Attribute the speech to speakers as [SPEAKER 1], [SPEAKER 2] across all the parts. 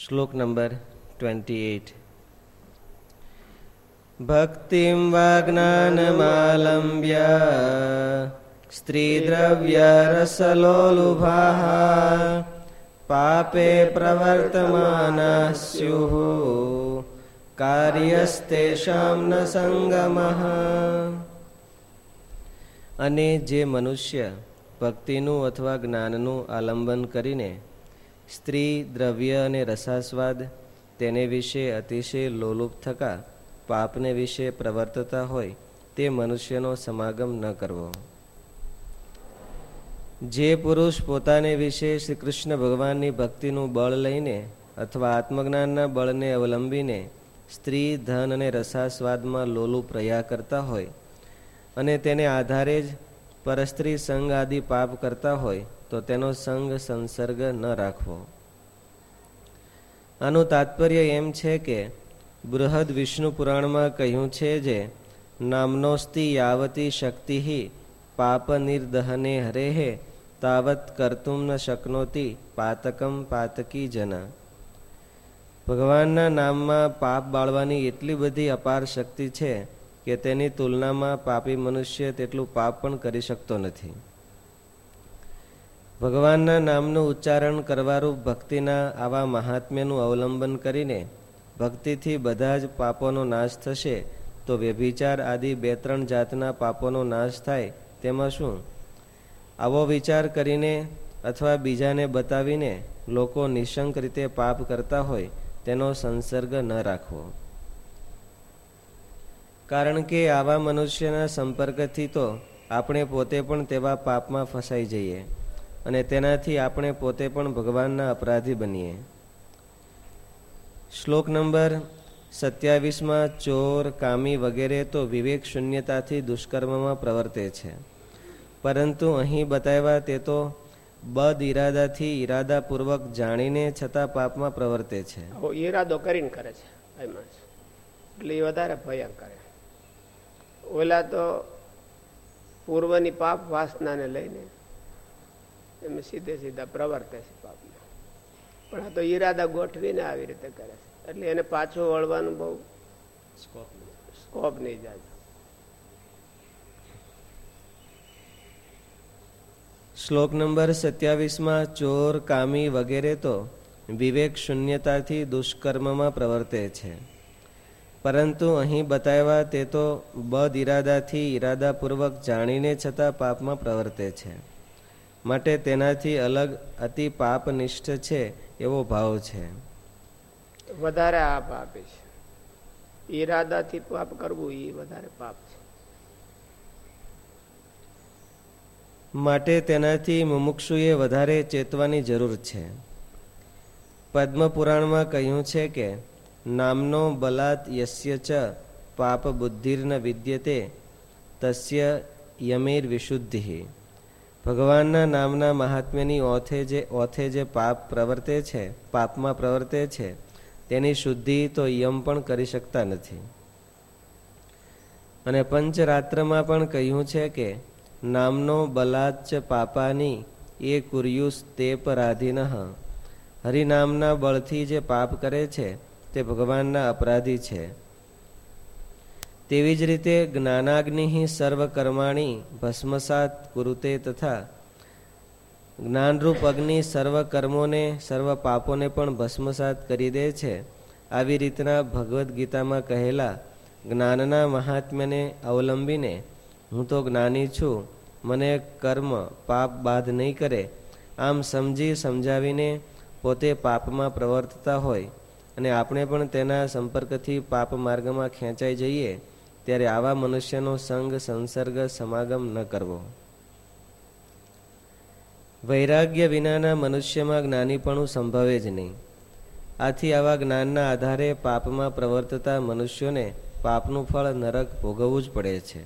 [SPEAKER 1] શ્લોક number twenty eight ભક્તિમ વા સ્ત્રીદ્રવ્યરસલોલુભાः પાપે પ્રવર્તમાના સ્યુઃ કાર્યસ્તેષામ ન અને જે મનુષ્ય ભક્તિનું અથવા જ્ઞાનનું આલંબન કરીને સ્ત્રી, દ્રવ્ય અને રસાસ્વાદ તેને વિશે અતિશય લોલુપ થકા પાપને વિશે પ્રવર્તતા હોય તે મનુષ્યનો સમાગમ ન કરવો. જે પુરુષ પોતાને વિશે શ્રી કૃષ્ણ ભગવાનની ભક્તિનું બળ લઈને અથવા આત્મજ્ઞાનના બળને અવલંબીને સ્ત્રી, ધન અને રસાસ્વાદમાં લોલુપ રહ્યા કરતા હોય અને તેને આધારે જ પરસ્ત્રી સંગ આદિ પાપ કરતા હોય તો તેનો સંગ સંસર્ગ ન રાખવો. આનું તાત્પર્ય એમ છે કે બૃહદ વિષ્ણુ પુરાણમાં કહ્યું છે જે, નામનોસ્તિ યાવતી શક્તિ પાપ નિર્દહને હરેહે, તાવત કરતું ન શકનોતી, પાતકમ પાતકી જના. ભગવાનના નામમાં પાપ બાળવાની એટલી બધી અપાર શક્તિ છે કે તેની તુલનામાં પાપી મનુષ્ય તેટલું પાપ પણ કરી શકતો નથી. ભગવાનના નામનું ઉચ્ચારણ કરવારૂપ ભક્તિના આવા મહાત્મ્યનું અવલંબન કરીને ભક્તિથી બધા જ પાપોનો નાશ થશે, તો વ્યભિચાર આદિ બે ત્રણ જાતના પાપોનો નાશ થાય, તેમાં શું? આવો વિચાર કરીને અથવા બીજાને બતાવીને લોકો નિશંક રીતે પાપ કરતા હોય, તેનો સંસર્ગ ન રાખવો. કારણ કે આવા મનુષ્યના સંપર્કથી તો આપણે પોતે પણ તેવા પાપમાં ફસાઈ જઈએ. અને તેનાથી આપણે પોતે પણ ભગવાનના અપરાધી બનીએ. શ્લોક નંબર સત્યાવીસમાં ચોર, કામી વગેરે તો વિવેક શૂન્યતાથી દુષ્કર્મમાં પ્રવર્તે છે. પરંતુ અહીં બતાવ્યા તે તો બદ ઈરાદાથી ઈરાદાપૂર્વક જાણીને છતાં પાપમાં પ્રવર્તે છે.
[SPEAKER 2] ઈરાદો કરીને કરે છે એટલે એ વધારે ભયંકર ઓલા તો પૂર્વની પાપ વાસનાને લઈને એમ સીધે સીધા પ્રવર્તે છે પાપમાં. પણ આ તો ઈરાદા ગોઠવીને આવી રીતે કરે છે. એટલે એને પાછું વળવાનું બહુ સ્કોપ નહીં. જાય.
[SPEAKER 1] શ્લોક નંબર સત્યાવીસમાં ચોર કામી વગેરે તો વિવેક શૂન્યતાથી દુષ્કર્મમાં પ્રવર્તે છે. પરંતુ અહીં બતાવ્યા તે તો બદ ઈરાદાથી ઈરાદાપૂર્વક જાણીને છતાં પાપમાં પ્રવર્તે છે. માટે તેનાથી અલગ અતિ પાપનિષ્ઠ છે એવો ભાવ છે.
[SPEAKER 2] વધારે આ પાપી છે. ઈરાદાથી પાપ કરવું એ વધારે પાપ છે.
[SPEAKER 1] માટે તેનાથી મુમુક્ષુએ વધારે ચેતવાની જરૂર છે. પદ્મ પુરાણમાં કહ્યું છે કે નામનો બલાત યસ્ય ચ પાપ બુદ્ધિર્ન વિદ્યતે તસ્ય યમીર વિશુદ્ધિ. ભગવાનના નામના મહાત્મ્યની ઓથે જે ઓથે જે પાપ પ્રવર્તે છે, પાપમાં પ્રવર્તે છે, તેની શુદ્ધિ તો યમ પણ કરી શકતા નથી. અને પંચરાત્રમાં પણ કહ્યું છે કે, નામનો બલાચ પાપાની એ કુર્યુસ તે પરાધીન. હરિનામના બળથી જે પાપ કરે છે, તે ભગવાનના અપરાધી છે. તેવી જ રીતે જ્ઞાનાગ્નિ સર્વ કર્માણી ભસ્મસાત કુરુતે તથા જ્ઞાનરૂપ અગ્નિ સર્વ કર્મોને સર્વ પાપોને પણ ભસ્મસાત કરી દે છે. આવી રીતના ભગવદ્ ગીતામાં કહેલા, જ્ઞાનના મહાત્મ્યને અવલંબીને હું તો જ્ઞાની છું. મને કર્મ, પાપ બાદ નહીં કરે. આમ સમજી સમજાવીને પોતે પાપમાં પ્રવર્તતા હોય. અને આપણે પણ તેના સંપર્કથી પાપ માર્ગમાં ખેંચાઈ જઈએ. ત્યારે આવા મનુષ્યનો સંગ, સંસર્ગ, સમાગમ ન કરવો. વૈરાગ્ય વિનાના મનુષ્યમાં જ્ઞાનીપણું સંભવે જ નહીં. આથી આવા જ્ઞાનના આધારે પાપમાં પ્રવર્તતા મનુષ્યોને પાપનું ફળ નરક ભોગવવું જ પડે છે.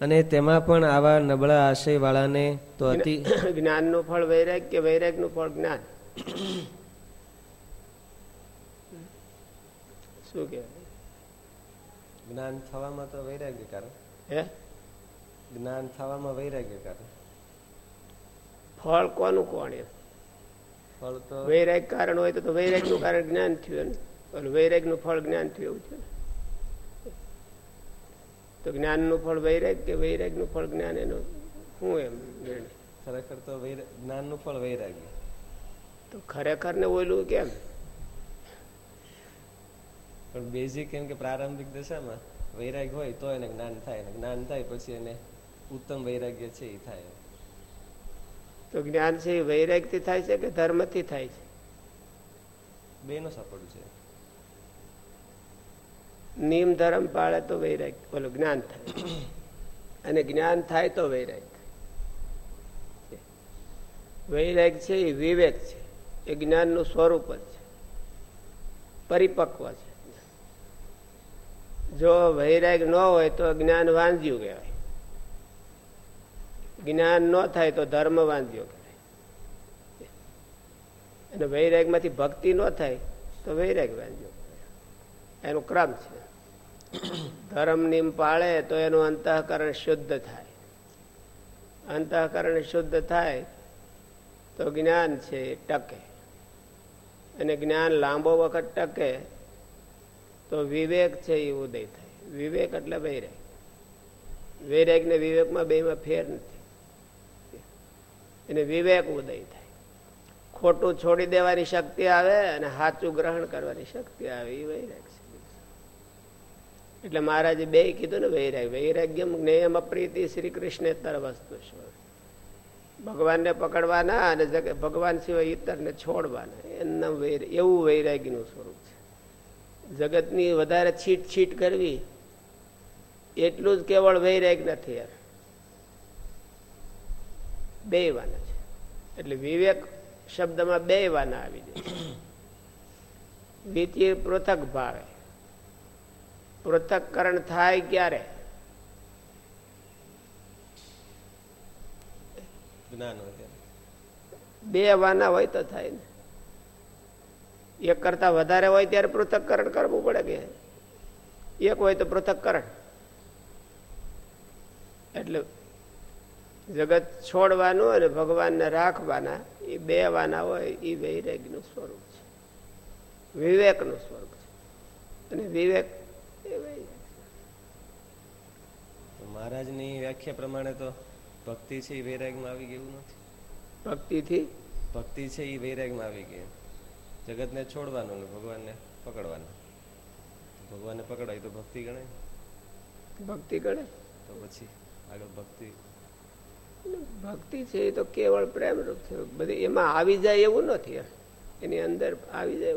[SPEAKER 1] અને તેમાં પણ આવા નબળા આશય વાળાને તો અતિ
[SPEAKER 2] જ્ઞાનનું ફળ વૈરાગ્ય, વૈરાગ્યનું ફળ જ્ઞાન. શું કે
[SPEAKER 1] જ્ઞાન થવામાં તો વૈરાગ્ય કારણ
[SPEAKER 2] હે?
[SPEAKER 1] જ્ઞાન થવામાં વૈરાગ્ય કારણ
[SPEAKER 2] ફળ કોનું કોણ એમ?
[SPEAKER 1] ફળ તો
[SPEAKER 2] વૈરાગ કારણ હોય તો વૈરાગનું કારણ જ્ઞાન થયું ને ઓલું વૈરાગનું ફળ જ્ઞાન થયું એવું થયું તો જ્ઞાનનું ફળ વૈરાગ કે વૈરાગનું ફળ જ્ઞાન એનું શું એમ
[SPEAKER 1] ખરેખર તો જ્ઞાનનું ફળ વૈરાગ્ય.
[SPEAKER 2] તો ખરેખર ને ઓલું કેમ?
[SPEAKER 1] પણ બેઝિક એમ કે પ્રારંભિક દશામાં વૈરાગ હોય તો એને જ્ઞાન થાય જ્ઞાન થાય પછી એને ઉત્તમ વૈરાગ્ય છે એ થાય.
[SPEAKER 2] તો જ્ઞાન છે એ વૈરાગ્યથી થાય છે કે ધર્મથી થાય છે?
[SPEAKER 1] બે નો સપોર્ટ છે.
[SPEAKER 2] નિયમ ધર્મ પાળે તો વૈરાગ બોલો જ્ઞાન થાય. અને જ્ઞાન થાય તો વૈરાગ. વૈરાગ છે એ વિવેક છે. એ જ્ઞાનનું સ્વરૂપ જ છે. પરિપક્વ છે. જો વૈરાગ ન હોય તો જ્ઞાન વાંધ્યું કહેવાય. જ્ઞાન ન થાય તો ધર્મ વાંધ્યો કહેવાય. અને વૈરાગમાંથી ભક્તિ ન થાય તો વૈરાગ વાંધ્યો એનો ક્રમ છે. ધર્મ નિમ પાળે તો એનું અંતઃકરણ શુદ્ધ થાય. અંતઃકરણ શુદ્ધ થાય તો જ્ઞાન છે ટકે. અને જ્ઞાન લાંબો વખત ટકે તો વિવેક છે એ ઉદય થાય. વિવેક એટલે વૈરાગ. વૈરાગ ને વિવેકમાં બેમાં ફેર નથી. એને વિવેક ઉદય થાય. ખોટું છોડી દેવાની શક્તિ આવે અને સાચું ગ્રહણ કરવાની શક્તિ આવે. એ વૈરાગ છે. એટલે મહારાજે બે કીધું ને વૈરાગ. વૈરાગ્યમ જ્ઞેયમ અપ્રીતિ શ્રી કૃષ્ણ વસ્તુ ભગવાનને પકડવાના અને ભગવાન સિવાય ઈતરને છોડવાના. એમના એવું વૈરાગ્યનું સ્વરૂપ જગતની વધારે છીટ છીટ કરવી એટલું જ કેવળ વૈરાગ નથી યાર. બે વાના છે. એટલે વિવેક શબ્દમાં બે વાના આવી જાય. દ્વિતીય પૃથક ભાવે. પૃથકકરણ થાય ક્યારે? બે વાના હોય તો થાય ને. એક કરતા વધારે હોય ત્યારે પૃથક્કરણ કરવું પડે કે? એક હોય તો પૃથક્કરણ. એટલે જગત છોડવાનું અને ભગવાનને રાખવાના એ બે વાના હોય એ વૈરાગ્યનું સ્વરૂપ છે. વિવેકનું સ્વરૂપ છે. અને વિવેક
[SPEAKER 1] મહારાજની વ્યાખ્યા પ્રમાણે તો ભક્તિ છે એ વૈરાગમાં આવી ગયું નથી?
[SPEAKER 2] ભક્તિથી?
[SPEAKER 1] ભક્તિ છે એ વૈરાગમાં આવી ગઈ. જગતને છોડવાનું ને ભગવાનને પકડવાનું. ભગવાનને પકડાય તો ભક્તિ ગણાય
[SPEAKER 2] ભક્તિ ગણે?
[SPEAKER 1] તો પછી આગળ ભક્તિ.
[SPEAKER 2] ભક્તિ છે એ તો કેવળ પ્રેમ થયો છે. બધી એમાં આવી જાય એવું નથી એની અંદર આવી જાય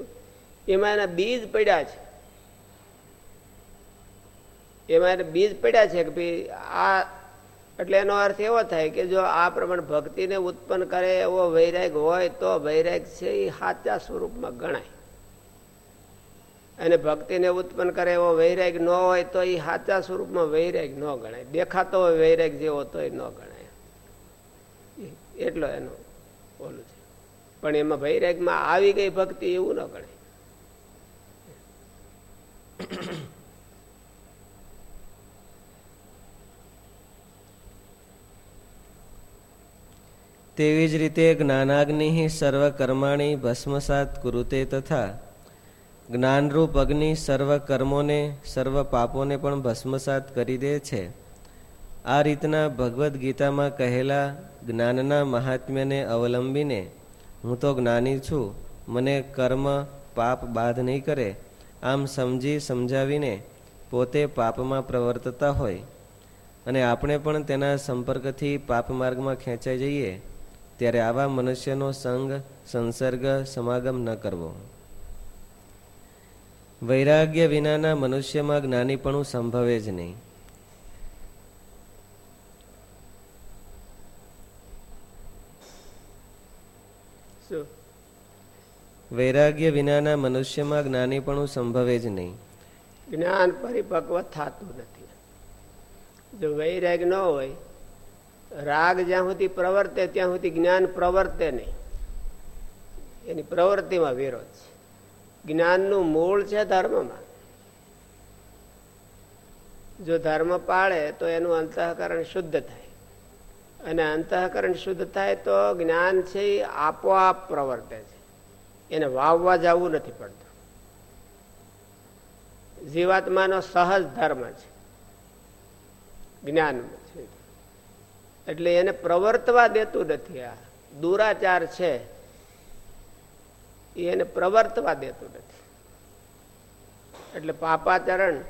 [SPEAKER 2] એમાં એના બીજ પડ્યા છે. એમાં એને બીજ પડ્યા છે કે ભાઈ આ એટલે એનો અર્થ એવો થાય કે જો આ પ્રમાણે ભક્તિને ઉત્પન્ન કરે એવો વૈરાગ હોય તો વૈરાગ છે એ સાચા સ્વરૂપમાં ગણાય. અને ભક્તિને ઉત્પન્ન કરે એવો વૈરાગ ન હોય તો એ સાચા સ્વરૂપમાં વૈરાગ ન ગણાય. દેખાતો હોય વૈરાગ જેવો તો એ ન ગણાય. એટલો એનો ઓલું છે. પણ એમાં વૈરાગમાં આવી ગઈ ભક્તિ એવું ન ગણાય.
[SPEAKER 1] તેવી જ રીતે જ્ઞાનાગ્નિ સર્વ કર્માણી ભસ્મસાત કુરુતે તથા જ્ઞાનરૂપ અગ્નિ સર્વ કર્મોને સર્વ પાપોને પણ ભસ્મસાત કરી દે છે. આ રીતના ભગવદ્ ગીતામાં કહેલા જ્ઞાનના મહાત્મ્યને અવલંબીને હું તો જ્ઞાની છું. મને કર્મ, પાપ બાધ નહીં કરે. આમ સમજી સમજાવીને પોતે પાપમાં પ્રવર્તતા હોય. અને આપણે પણ તેના સંપર્કથી પાપ માર્ગમાં ખેંચાઈ જઈએ. ત્યારે આવા મનુષ્યનો સંગ સંસર્ગ સમાગમ ન કરવો. વૈરાગ્ય વિનાના મનુષ્યમાં જ્ઞાનીપણું સંભવે જ નહીં. વૈરાગ્ય વિનાના મનુષ્યમાં જ્ઞાનીપણું સંભવે જ નહીં.
[SPEAKER 2] જ્ઞાન પરિપક્વ થતું નથી. જો વૈરાગ ન હોય રાગ જ્યાં સુધી પ્રવર્તે, ત્યાં સુધી જ્ઞાન પ્રવર્તે નહીં. એની પ્રવૃત્તિમાં વિરોધ છે. જ્ઞાનનું મૂળ છે ધર્મમાં. જો ધર્મ પાળે, તો એનું અંતઃકરણ શુદ્ધ થાય. અને અંતઃકરણ શુદ્ધ થાય તો જ્ઞાન છે એ આપોઆપ પ્રવર્તે છે. એને વાવવા જવું નથી પડતું. જીવાત્માનો સહજ ધર્મ છે. જ્ઞાન છે એટલે એને પ્રવર્તવા દેતું નથી આ. દુરાચાર છે. એને પ્રવર્તવા દેતું નથી. એટલે પાપાચરણ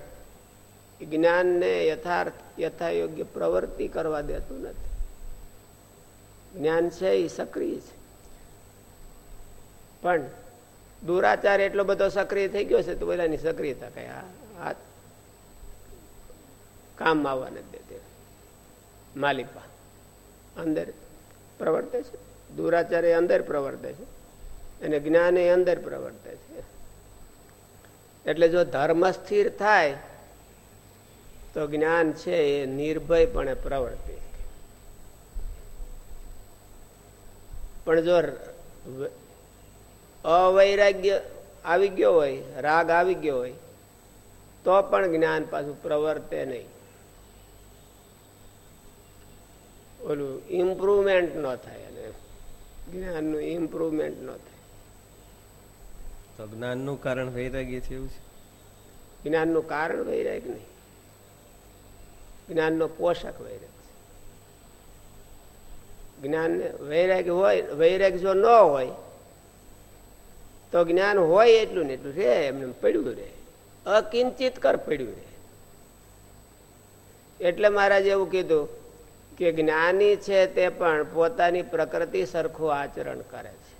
[SPEAKER 2] જ્ઞાનને યથાર્થ, યથાયોગ્ય પ્રવૃત્તિ કરવા દેતું નથી. જ્ઞાન છે એ સક્રિય છે. પણ દુરાચાર એટલો બધો સક્રિય થઈ ગયો છે તો બોલાની સક્રિયતા કઈ આ કામ આવવા નથી દેતી. માલિપા અંદર પ્રવર્તે છે. દુરાચાર એ અંદર પ્રવર્તે છે. અને જ્ઞાન એ અંદર પ્રવર્તે છે. એટલે જો ધર્મ સ્થિર થાય, તો જ્ઞાન છે એ નિર્ભયપણે પ્રવર્તે. પણ જો અવૈરાગ્ય આવી ગયો હોય, રાગ આવી ગયો હોય, તો પણ જ્ઞાન પાછું પ્રવર્તે નહીં. ઓલું ઇમ્પ્રુવમેન્ટ ન થાય અને જ્ઞાનનું ઇમ્પ્રુવમેન્ટ ન થાય.
[SPEAKER 1] તો જ્ઞાનનું કારણ વૈરાગ્ય છે એવું છે?
[SPEAKER 2] જ્ઞાનનું કારણ વૈરાગ નહીં. જ્ઞાનનો પોષક વૈરાગ છે. જ્ઞાન વૈરાગ હોય વૈરાગ જો ન હોય તો જ્ઞાન હોય એટલું ને એટલું રે એમને પડ્યું રે અકિંચિત કર પડ્યું રે એટલે મહારાજે એવું કીધું કે જ્ઞાની છે તે પણ પોતાની પ્રકૃતિ સરખું આચરણ કરે છે.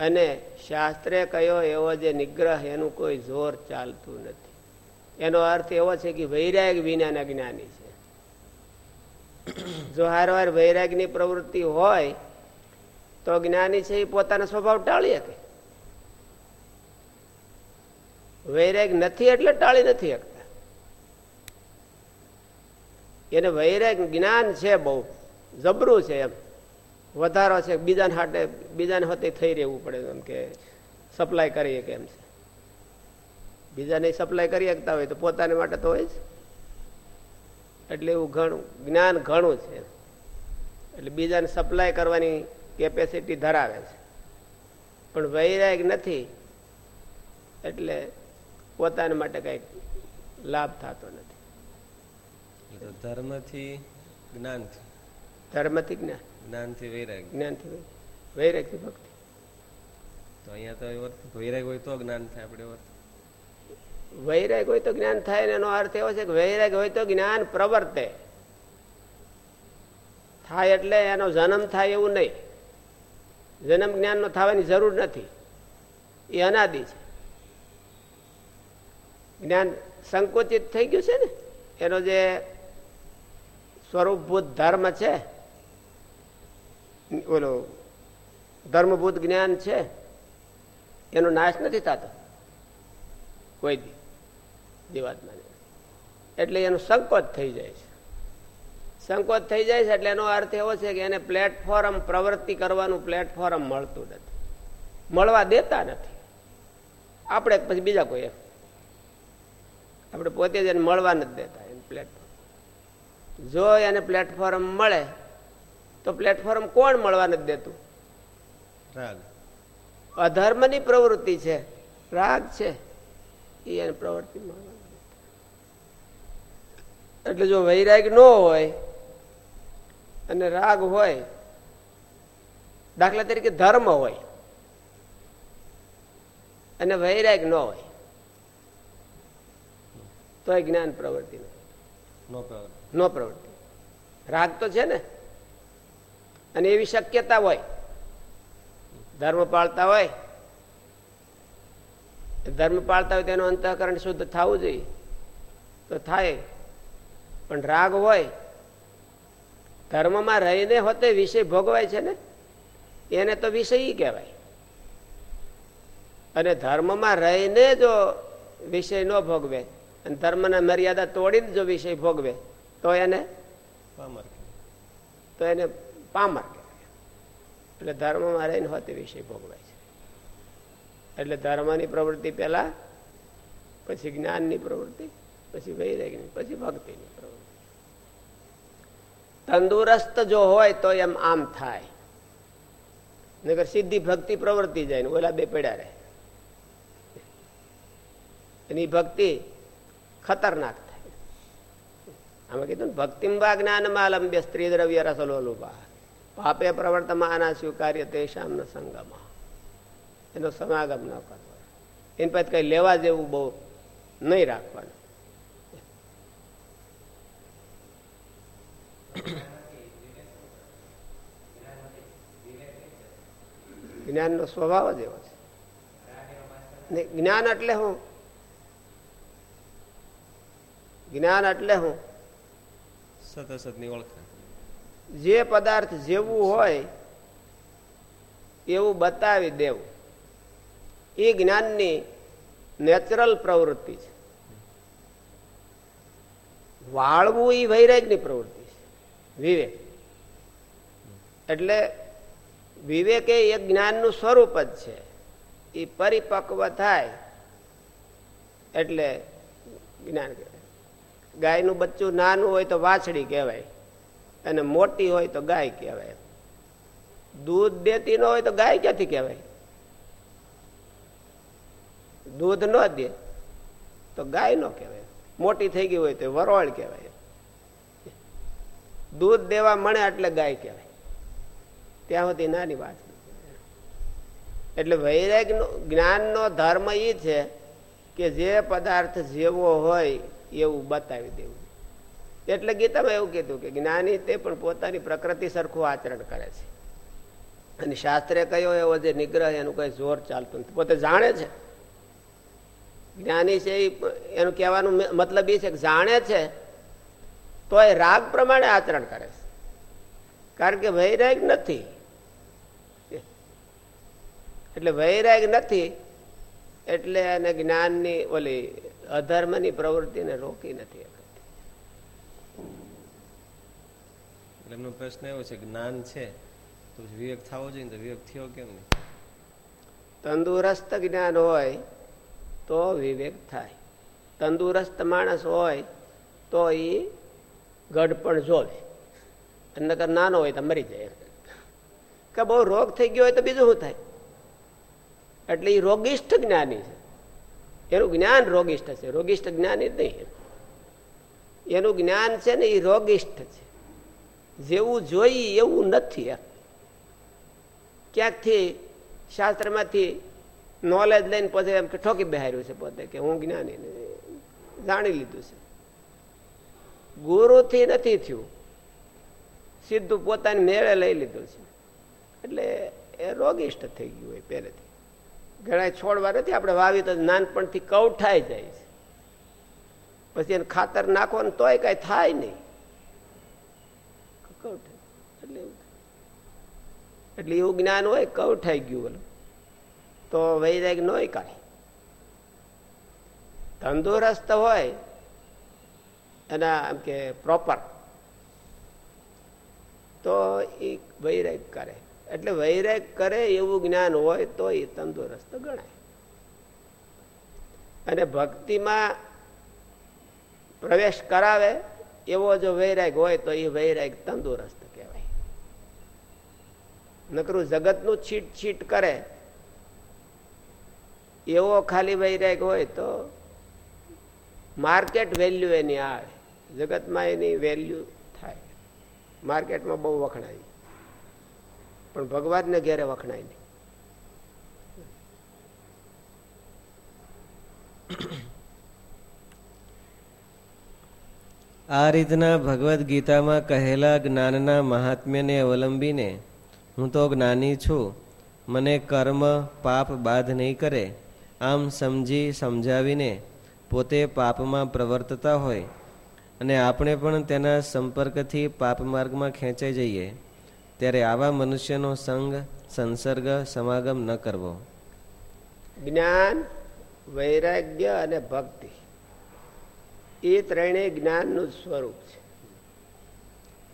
[SPEAKER 2] અને શાસ્ત્રે કયો એવો જે નિગ્રહ એનું કોઈ જોર ચાલતું નથી. એનો અર્થ એવો છે કે વૈરાગ વિનાના જ્ઞાની છે. જો હારવાર વૈરાગની પ્રવૃત્તિ હોય, તો જ્ઞાની છે એ પોતાનો સ્વભાવ ટાળી શકે. વૈરાગ નથી એટલે ટાળી નથી શકતા. એને વૈરાગ જ્ઞાન છે બહુ. જબરું છે એમ. વધારો છે. બીજાને હાટે, બીજાને હાથે થઈ રહેવું પડે એમ કે સપ્લાય કરીએ કે એમ છે. બીજાને સપ્લાય કરી શકતા હોય તો પોતાને માટે તો હોય જ. એટલે એવું ઘણું, જ્ઞાન ઘણું છે. એટલે બીજાને સપ્લાય કરવાની કેપેસિટી ધરાવે છે. પણ વૈરાગ નથી. એટલે પોતાના માટે કંઈક લાભ થતો નથી.
[SPEAKER 1] ધર્મથી જ્ઞાનથી.
[SPEAKER 2] ધર્મથી જ્ઞાન.
[SPEAKER 1] જ્ઞાનથી વૈરાગ
[SPEAKER 2] જ્ઞાનથી વૈરાગથી ભક્તિ.
[SPEAKER 1] તો અહીંયા તો વૈરાગ હોય તો જ્ઞાન થાય આપણે
[SPEAKER 2] વૈરાગ હોય તો જ્ઞાન થાય એનો અર્થ એવો છે કે વૈરાગ હોય તો જ્ઞાન પ્રવર્તે. થાય એટલે એનો જન્મ થાય એવું નહીં. જન્મ જ્ઞાન નો થવાની જરૂર નથી. એ અનાદિ છે. જ્ઞાન સંકુચિત થઈ ગયું છે ને એનો જે સ્વરૂપભૂત ધર્મ છે? ઓલો, ધર્મભૂત જ્ઞાન છે? એનો નાશ નથી થતો? કોઈ જીવાત્માને. એટલે એનો સંકોચ થઈ જાય છે. સંકોચ થઈ જાય છે એટલે એનો અર્થ એવો છે કે એને પ્લેટફોર્મ પ્રવૃત્તિ કરવાનું પ્લેટફોર્મ મળતું નથી. મળવા દેતા નથી. આપણે પછી બીજા કોઈ આપણે પોતે જ એને મળવા નથી દેતા એને પ્લેટફોર્મ જો એને પ્લેટફોર્મ મળે તો પ્લેટફોર્મ કોણ મળવા નથી દેતું?
[SPEAKER 1] રાગ.
[SPEAKER 2] અધર્મની પ્રવૃત્તિ છે. રાગ છે. એ એને પ્રવૃત્તિ મળવા એટલે જો વૈરાગ ન હોય અને રાગ હોય દાખલા તરીકે ધર્મ હોય અને વૈરાગ ન હોય તો એ જ્ઞાન પ્રવૃત્તિ ન પ્રવૃત્તિ. રાગ તો છે ને? અને એવી શક્યતા હોય. ધર્મ પાળતા હોય. ધર્મ પાળતા હોય તેનું અંતઃકરણ શુદ્ધ થવું જોઈએ. તો થાય. પણ રાગ હોય, ધર્મમાં રહીને હોતે વિષય ભોગવાય છે ને? એને તો વિષય કહેવાય. અને ધર્મમાં રહીને જો વિષય ન ભોગવે, અને ધર્મના મર્યાદા તોડીને જો વિષય ભોગવે તો એને તો એને પામર કહેવાય એટલે ધર્મમાં રહીને હોતે વિષય ભોગવાય છે. એટલે ધર્મની પ્રવૃત્તિ પેલા પછી જ્ઞાનની પ્રવૃત્તિ પછી વૈરાગ્યની પછી ભક્તિની પ્રવૃત્તિ. તંદુરસ્ત જો હોય તો એમ આમ થાય. નગર સીધી ભક્તિ પ્રવૃત્તિ જાય ને ઓલા બે પડ્યા રહે. એની ભક્તિ ખતરનાક આમાં કીધું ને ભક્તિમ્બા જ્ઞાનમાં લંબે સ્ત્રી દ્રવ્ય રસલોલુભા પાપે પ્રવર્તમાના સ્વીકાર્ય તેશામ સંગમ એનો સમાગમ ન કરવો એની પછી કઈ લેવા જેવું બહુ નહીં રાખવાનું જ્ઞાનનો સ્વભાવ જ એવો છે જ્ઞાન એટલે હું જ્ઞાન એટલે હું જે પદાર્થ જેવું હોય, એવું બતાવી દેવું. એ જ્ઞાનની નેચરલ પ્રવૃત્તિ છે. વાળવું એ વૈરાગની પ્રવૃત્તિ છે. વિવેક. એટલે વિવેક એ એક જ્ઞાનનું સ્વરૂપ જ છે. એ પરિપક્વ થાય એટલે જ્ઞાન ગાયનું બચ્ચું નાનું હોય તો વાછડી કહેવાય. અને મોટી હોય તો ગાય કહેવાય. દૂધ દેતી ન હોય તો ગાય ક્યાંથી કહેવાય? દૂધ ન દે તો ગાય ન કહેવાય. મોટી થઈ ગઈ હોય તો વરોળ કહેવાય. દૂધ દેવા મળે એટલે ગાય કહેવાય. ત્યાં સુધી નાની વાત એટલે વૈરાગ જ્ઞાનનો ધર્મ એ છે કે જે પદાર્થ જેવો હોય એવું બતાવી દેવું. એટલે ગીતામાં એવું કીધું કે જ્ઞાની તે પણ પોતાની પ્રકૃતિ સરખું આચરણ કરે છે. અને શાસ્ત્રે કયો એવો જે નિગ્રહ, એનું કઈ જોર ચાલતું નથી. પોતે જાણે છે. જ્ઞાની છે એનું કહેવાનું મતલબ એ છે કે જાણે છે તો એ રાગ પ્રમાણે આચરણ કરે છે. કારણ કે વૈરાગ નથી. એટલે વૈરાગ નથી, એટલે એને જ્ઞાનની ઓલી અધર્મની પ્રવૃત્તિને રોકી નથી
[SPEAKER 1] એમનો પ્રશ્ન એવો છે જ્ઞાન છે તો વિવેક થવો જોઈએ તો વિવેક થયો કેમ નહીં?
[SPEAKER 2] તંદુરસ્ત જ્ઞાન હોય તો વિવેક થાય. તંદુરસ્ત માણસ હોય તો એ ગઢપણ જોવે. નકર નાનો હોય તો મરી જાય. કે બહુ રોગ થઈ ગયો હોય તો બીજું શું થાય? એટલે એ રોગિષ્ઠ જ્ઞાની છે. એનું જ્ઞાન રોગિષ્ઠ છે. રોગિષ્ઠ જ નહીં એનું. જ્ઞાન છે ને એ રોગિષ્ઠ છે. જેવું જોઈ એવું નથી ક્યાંકથી શાસ્ત્રમાંથી નોલેજ લઈને પોતે એમ કે ઠોકી બહાર્યું છે પોતે કે હું જ્ઞાની જાણી લીધું છે. ગુરુથી નથી થયું. સીધું પોતાની મેળે લઈ લીધું છે. એટલે એ રોગિષ્ઠ થઈ ગયું હોય પહેલેથી. ઘણા છોડવા નથી, આપણે વાવી તો નાનપણથી કવઠાઈ જાય છે. પછી એને ખાતર નાખો ને તોય કઈ થાય નહીં. એટલે એટલે એવું જ્ઞાન હોય, કવઠાઈ ગયું તો વૈરાગ નો કાઢે તંદુરસ્ત હોય એના એમ કે પ્રોપર તો એ વૈરાગ કરે. એટલે વૈરાગ કરે એવું જ્ઞાન હોય તો એ તંદુરસ્ત ગણાય. અને ભક્તિમાં પ્રવેશ કરાવે એવો જો વૈરાગ હોય તો એ વૈરાગ તંદુરસ્ત કહેવાય. નકરું જગતનું છીટ છીટ કરે, એવો ખાલી વૈરાગ હોય તો માર્કેટ વેલ્યુ એની આવે જગતમાં એની વેલ્યુ થાય. માર્કેટમાં બહુ વખણાય. પણ ભગવાનને ઘેરે વખણાય નહીં.
[SPEAKER 1] આ રીતના ભગવદ્ ગીતામાં કહેલા જ્ઞાનના મહાત્મ્યને અવલંબીને હું તો જ્ઞાની છું. મને કર્મ, પાપ બાધ નહીં કરે. આમ સમજી સમજાવીને પોતે પાપમાં પ્રવર્તતા હોય અને આપણે પણ તેના સંપર્કથી પાપ માર્ગમાં ખેંચાઈ જઈએ. ત્યારે આવા મનુષ્યનો સંગ, સંસર્ગ, સમાગમ ન કરવો.
[SPEAKER 2] જ્ઞાન, વૈરાગ્ય અને ભક્તિ. એ ત્રણેય જ્ઞાનનું સ્વરૂપ છે.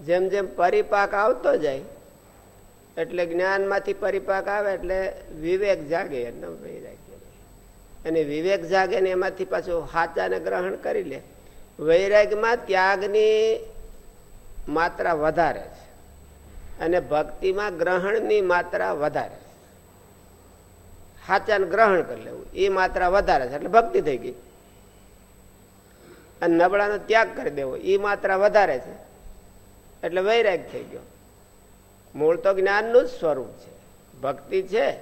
[SPEAKER 2] જેમ જેમ પરિપાક આવતો જાય, એટલે જ્ઞાનમાંથી પરિપાક આવે, એટલે વિવેક જાગે એટલે વૈરાગ્ય. અને વિવેક જાગે ને એમાંથી પાછું હાચાને ગ્રહણ કરી લે. વૈરાગ્યમાં ત્યાગની માત્રા વધારે છે. અને ભક્તિમાં ગ્રહણની માત્રા વધારે સાચાને ગ્રહણ કરી લેવું, એ માત્રા વધારે છે, એટલે ભક્તિ થઈ ગઈ. અને નબળાનો ત્યાગ કરી દેવો, એ માત્રા વધારે છે, એટલે વૈરાગ થઈ ગયો. મૂળ તો જ્ઞાનનું જ સ્વરૂપ છે. ભક્તિ છે,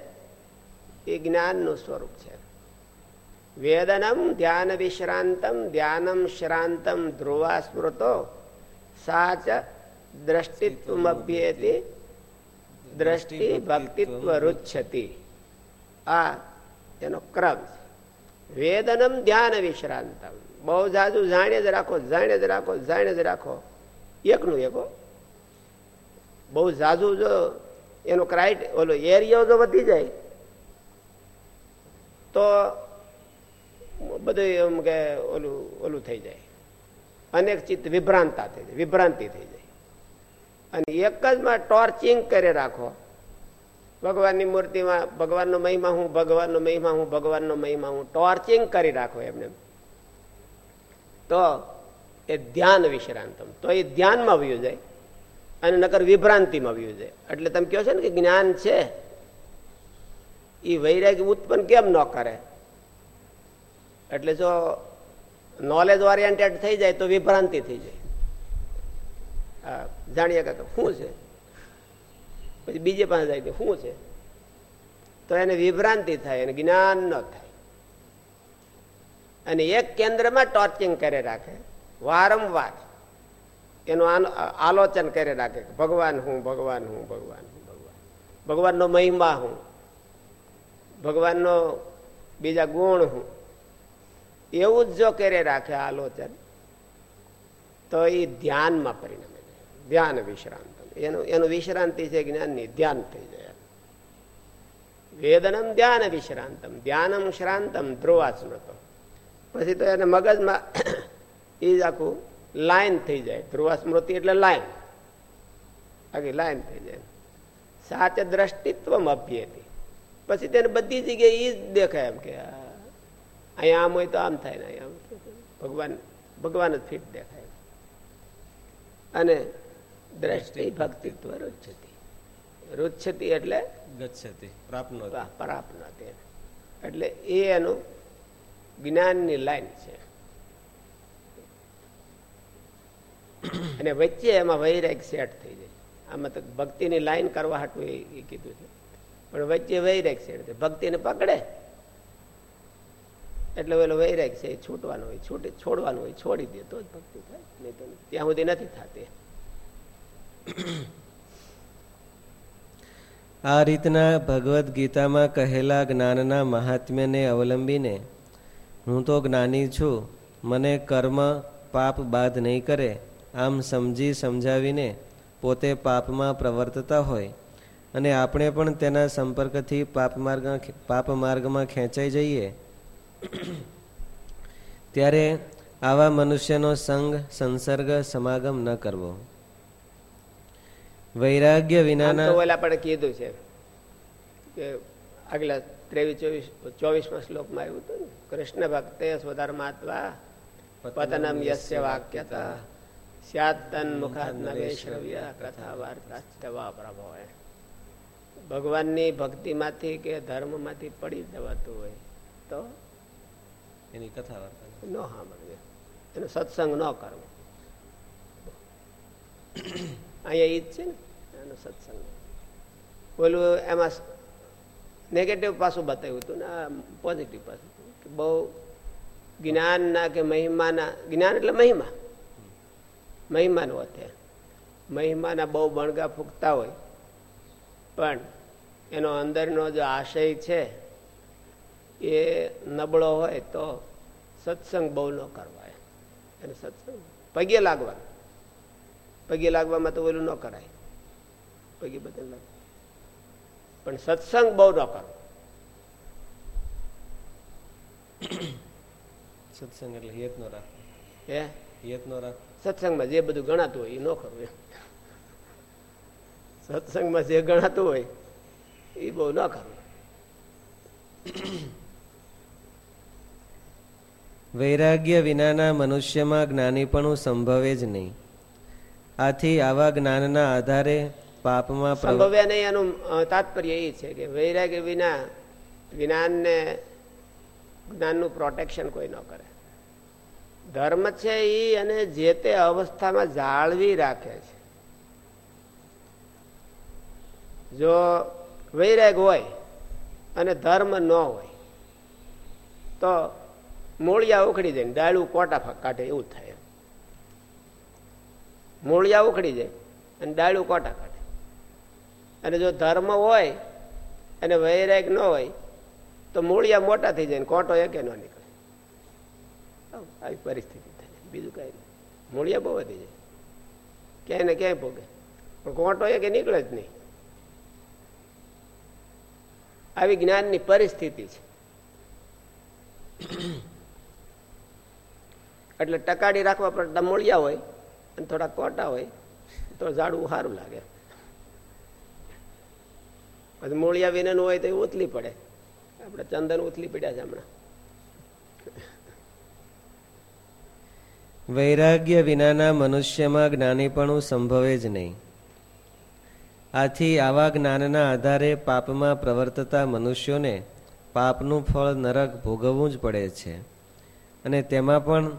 [SPEAKER 2] એ જ્ઞાનનું સ્વરૂપ છે. વેદનમ ધ્યાન વિશ્રાંતમ, ધ્યાનમ શ્રાંતમ ધ્રુવા સ્મૃતો, સાચ દ્રષ્ટિત્વ અભ્યેતી દ્રષ્ટિ ભક્તિત્વ રુચ્છતિ. આ એનો ક્રમ વેદનમ ધ્યાન વિશ્રાંતમ. બહુ જાજુ જાણે જ રાખો, જાણે જ રાખો, જાણે જ રાખો. એકનું એકો બહુ જાજુ જો એનો ક્રાઇટ, ઓલો એરિયો જો વધી જાય, તો બધું એમ કે ઓલું ઓલું થઈ જાય. અનેક ચિત્ત વિભ્રાંતા થઈ જાય, વિભ્રાંતિ થઈ જાય. અને એક જ માં ટોર્ચિંગ કરી રાખો. ભગવાનની મૂર્તિમાં, ભગવાનનો મહિમા હું, ભગવાનનો મહિમા હું, ભગવાનનો મહિમા હું ટોર્ચિંગ કરી રાખો એમને. તો એ ધ્યાન વિશ્રાંતમ. તો એ ધ્યાનમાં વયું જાય અને નકર વિભ્રાંતિમાં વયું જાય. એટલે તમે કહો છો ને કે જ્ઞાન છે. એ વૈરાગ્ય ઉત્પન્ન કેમ ન કરે? એટલે જો નોલેજ ઓરિએન્ટેડ થઈ જાય તો વિભ્રાંતિ થઈ જાય. જાણીએ કાકા શું છે? પછી બીજે પાસે જાય તો શું છે? તો એને વિભ્રાંતિ થાય, એને જ્ઞાન ન થાય. અને એક કેન્દ્રમાં ટોર્ચિંગ કરે રાખે. વારંવાર એનું આલોચન કરે રાખે ભગવાન હું ભગવાન હું ભગવાન હું, ભગવાન. ભગવાનનો મહિમા હું. ભગવાનનો બીજા ગુણ હું. એવું જ જો કરે રાખે આલોચન, તો એ ધ્યાનમાં પરિણમે. ધ્યાન વિશ્રાંત એનું એનું વિશ્રાંતિ છે જ્ઞાનની ધ્યાન થઈ જાય વેદનમ ધ્યાન વિશ્રાંતમ ધ્યાનમ શ્રાંતમ ધ્રુવા સ્મૃતો પછી તો એને મગજમાં એ જ આખું લાઈન થઈ જાય ધ્રુવા સ્મૃતિ એટલે લાઈન આખી લાઈન થઈ જાય સાચ દ્રષ્ટિત્વ અભ્યેતી પછી તેને બધી જગ્યાએ એ જ દેખાય એમ કે અહીંયા આમ હોય તો આમ થાય ને અહીંયા ભગવાન ભગવાન જ ફિટ દેખાય અને દ્રષ્ટિ ભક્તિ રુચ્છતી રુચ્છતી એટલે પ્રાપ્નોતિ એટલે એ એનું જ્ઞાનની લાઈન છે. અને વચ્ચે એમાં વૈરાગ સેટ થઈ જાય. આમાં તો ભક્તિની લાઈન કરવા હાટું એ કીધું છે. પણ વચ્ચે વૈરાગ સેટ થાય. ભક્તિને પકડે. એટલે પેલો વૈરાગ છે એ છૂટવાનો હોય છૂટે છોડવાનું હોય છોડી દે તો જ ભક્તિ થાય. નહીં તો ત્યાં સુધી નથી થતી.
[SPEAKER 1] આ રીતના ભગવદ્ ગીતામાં કહેલા જ્ઞાનના મહાત્મ્યને અવલંબીને હું તો જ્ઞાની છું. મને કર્મ પાપ બાદ નહીં કરે. આમ સમજી સમજાવીને પોતે પાપમાં પ્રવર્તતા હોય. અને આપણે પણ તેના સંપર્કથી પાપ માર્ગ પાપ માર્ગમાં ખેંચાઈ જઈએ. ત્યારે આવા મનુષ્યનો સંગ, સંસર્ગ, સમાગમ ન કરવો. વૈરાગ્ય વિનાના
[SPEAKER 2] ઓલા પણ કીધું છે કે આગલા ત્રેવીસ ચોવીસ ચોવીસમાં શ્લોકમાં આવ્યું હતું ને કૃષ્ણ ભક્તે સ્વધર્માત્વા પતનમ યસ્ય વાક્યતા સ્યાતન મુખાત નવેશ્રવ્ય કથા વાર્તા પ્રભો ભગવાનની ભક્તિમાંથી કે ધર્મમાંથી પડી જવાતું હોય તો
[SPEAKER 1] એની કથા વાર્તા.
[SPEAKER 2] ન સાંભળવી. એનો સત્સંગ ન કરવો. અહીંયા ઈજ છે ને. એનો સત્સંગ. ઓલું એમાં નેગેટિવ પાસું બતાવ્યું હતું ને પોઝિટિવ પાસું. કે બહુ જ્ઞાનના કે મહિમાના જ્ઞાન એટલે મહિમા. મહિમાનો અત્યારે. મહિમાના બહુ બણગા ફૂકતા હોય. પણ એનો અંદરનો જે આશય છે, એ નબળો હોય તો સત્સંગ બહુ ન કરવાય. એને સત્સંગ પગે લાગવાનું. પગે લાગવામાં તો ઓલું ન કરાય. પગે બદલ લાગ પણ સત્સંગ બહુ ન કરો.
[SPEAKER 1] સત્સંગ એટલે હિયત નો રાખો
[SPEAKER 2] એ
[SPEAKER 1] હિયત નો રાખો
[SPEAKER 2] સત્સંગમાં જે બધું ગણાતું હોય એ ન કરવું એમ. સત્સંગમાં જે ગણાતું હોય એ બહુ ન કરવું
[SPEAKER 1] વૈરાગ્ય વિનાના મનુષ્યમાં જ્ઞાનીપણું સંભવે જ નહીં. આથી આવા જ્ઞાનના આધારે પાપમાં
[SPEAKER 2] સંભવ્ય નહીં, એનું તાત્પર્ય એ છે કે વૈરાગ્ય વિના, જ્ઞાનને, જ્ઞાનનું પ્રોટેક્શન કોઈ ન કરે. ધર્મ છે એ અને જે તે અવસ્થામાં જાળવી રાખે છે. જો વૈરાગ હોય અને ધર્મ ન હોય, તો મૂળિયા ઉખડી જાય ડાળું કોટા કાઢે, એવું થાય મૂળિયા ઉખડી જાય અને ડાળું કોટા અને જો ધર્મ હોય અને વૈરાગ ન હોય, તો મૂળિયા મોટા થઈ જાય કોટો એકે ન નીકળે. આવી પરિસ્થિતિ થાય બીજું કઈ નહીં. મૂળિયા બહુ વધી જાય. ક્યાંય ને ક્યાંય ભોગે. પણ કોટો એકે નીકળે જ નહીં. આવી જ્ઞાનની પરિસ્થિતિ છે. એટલે ટકાડી રાખવા પડતા મૂળિયા હોય અને થોડા કોટા હોય, તો ઝાડવું સારું લાગે. પછી મૂળિયા વિનાનું હોય તો એ ઉથલી પડે. આપણે ચંદન ઉથલી પડ્યા છે હમણાં.
[SPEAKER 1] વૈરાગ્ય વિનાના મનુષ્યમાં જ્ઞાનીપણું સંભવે જ નહીં. આથી આવા જ્ઞાનના આધારે પાપમાં પ્રવર્તતા મનુષ્યોને પાપનું ફળ નરક ભોગવવું જ પડે છે. અને તેમાં પણ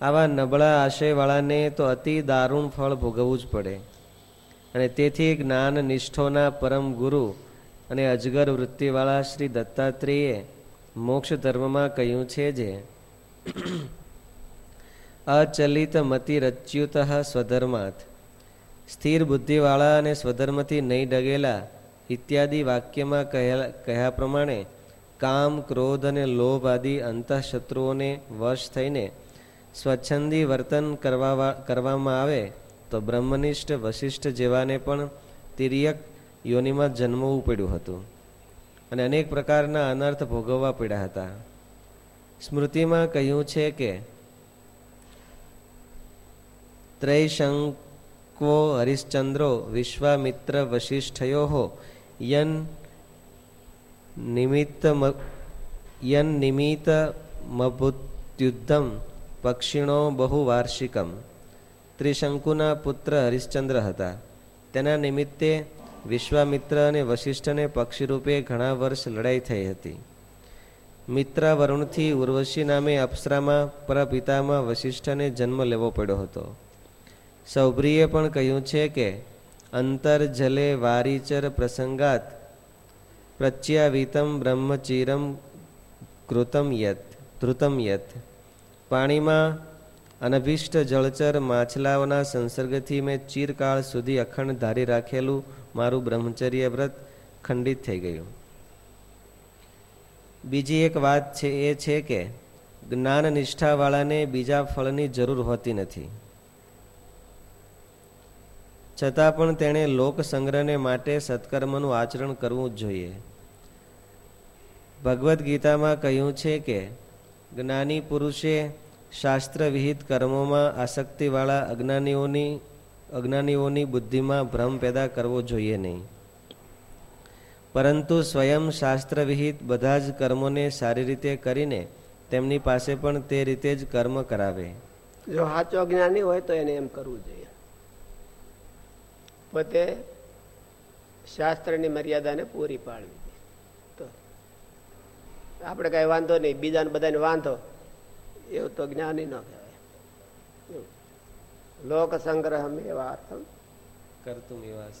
[SPEAKER 1] આવા નબળા આશયવાળાને તો અતિ દારૂણ ફળ ભોગવવું જ પડે. અને તેથી જ્ઞાન નિષ્ઠોના પરમ ગુરુ અને અજગર વૃત્તિવાળા શ્રી દત્તાત્રેયે મોક્ષ ધર્મમાં કહ્યું છે જે, અચલિત મતિ રચ્યુત સ્વધર્માત. સ્થિર બુદ્ધિવાળા અને સ્વધર્મથી નહીં ડગેલા ઇત્યાદિ વાક્યમાં કહ્યા કહ્યા પ્રમાણે કામ, ક્રોધ અને લોભ આદિ અંતઃશત્રુઓને વશ થઈને સ્વચ્છંદી વર્તન કરવા કરવામાં આવે તો બ્રહ્મનિષ્ઠ વશિષ્ઠ જેવાને પણ તિર્યક યોનિમાં જન્મવું પડ્યું હતું અને અનેક પ્રકારના અનર્થ ભોગવવા પડ્યા હતા. સ્મૃતિમાં કહ્યું છે કે ત્રૈશંકો હરિશ્ચંદ્રો વિશ્વામિત્ર વશિષ્ઠયો યન નિમિત્ત યન નિમિત્ત મભુત્યુદ્ધમ પક્ષિણો બહુવાર્ષિકમ. ત્રિશંકુના પુત્ર હરિશ્ચંદ્ર હતા. તેના નિમિત્તે વિશ્વામિત્ર અને વશિષ્ઠને પક્ષીરૂપે ઘણા વર્ષ લડાઈ થઈ હતી. મિત્રા વરુણથી ઉર્વશી નામે અપ્સરામાં પરપિતામાં વશિષ્ઠને જન્મ લેવો પડ્યો હતો. સૌભ્રીએ પણ કહ્યું છે કે, અંતર જલે વારીચર પ્રસંગાત પ્રચ્યાવિતમ બ્રહ્મચિરમ કૃતમ યત, ધૃતમ યત. પાણીમાં અનભિષ્ટ જળચર માછલાઓના સંસર્ગથી મેં ચિરકાળ સુધી અખંડ ધારી રાખેલું મારું બ્રહ્મચર્ય વ્રત ખંડિત થઈ ગયું. બીજી એક વાત છે એ છે કે જ્ઞાન નિષ્ઠાવાળાને બીજા ફળની જરૂર હોતી નથી. છતાં પણ તેણે લોક સંગ્રહને માટે સત્કર્મનું આચરણ કરવું જ જોઈએ. ભગવદ્ ગીતામાં કહ્યું છે કે જ્ઞાની પુરુષે શાસ્ત્ર વિહિત કર્મોમાં આસક્તિવાળા અજ્ઞાનીઓની અજ્ઞાનીઓની બુદ્ધિમાં ભ્રમ પેદા કરવો જોઈએ નહીં. પરંતુ સ્વયં શાસ્ત્ર વિહિત બધા જ કર્મોને સારી રીતે કરીને તેમની પાસે પણ તે રીતે જ કર્મ કરાવે.
[SPEAKER 2] જો સાચો જ્ઞાની હોય તો એને એમ કરવું જોઈએ. પોતે શાસ્ત્રની મર્યાદાને પૂરી પાડવી. તો આપણે કઈ વાંધો નહીં. બીજાને બધાને વાંધો. એવું તો જ્ઞાની ન કહેવાય. લોક સંગ્રહ એવા અર્થમ
[SPEAKER 1] કર્તુમ એવાસ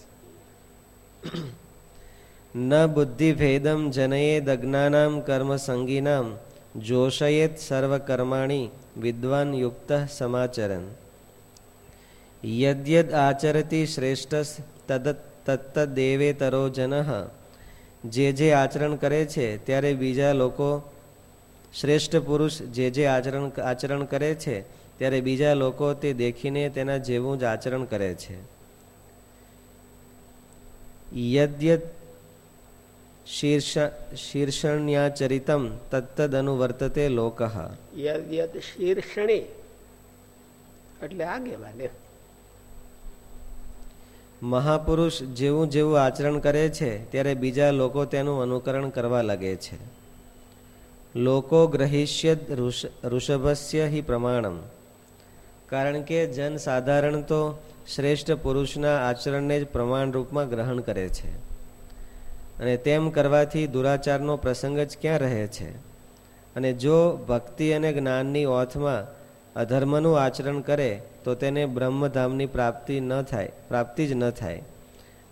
[SPEAKER 1] ન બુદ્ધિભેદમ જનયેદ અજ્ઞાનામ કર્મ સંગીનામ. જોશયેત સર્વકર્માણી વિદ્વાન યુક્ત સમાચરન. યદ્યદ આચરતી શ્રેષ્ઠ તદ તત્તદેવેતરો જન. જે જે આચરણ કરે છે, ત્યારે બીજા લોકો શ્રેષ્ઠ પુરુષ જે જે આચરણ આચરણ કરે છે ત્યારે બીજા લોકો તે દેખીને તેના જેવું જ આચરણ કરે છે. યદ્યત શીર્ષણ્યાચરિતમ તત્તદ અનુવર્તતે લોક.
[SPEAKER 2] યદ યદ શીર્ષણી એટલે આગેવાન. એમ.
[SPEAKER 1] મહાપુરુષ જેવું જેવું આચરણ કરે છે ત્યારે બીજા લોકો તેનું અનુકરણ કરવા લાગે છે. લોકો ગ્રહિષ્યદ ઋષભસ્ય હિ પ્રમાણમ. કારણ કે જન સાધારણ તો શ્રેષ્ઠ પુરુષના આચરણને જ પ્રમાણ રૂપમાં ગ્રહણ કરે છે. અને તેમ કરવાથી દુરાચારનો પ્રસંગ જ ક્યાં રહે છે? અને જો ભક્તિ અને જ્ઞાનની ઓથમાં અધર્મનું આચરણ કરે, તો તેને બ્રહ્મધામની પ્રાપ્તિ ન થાય, પ્રાપ્તિ જ ન થાય.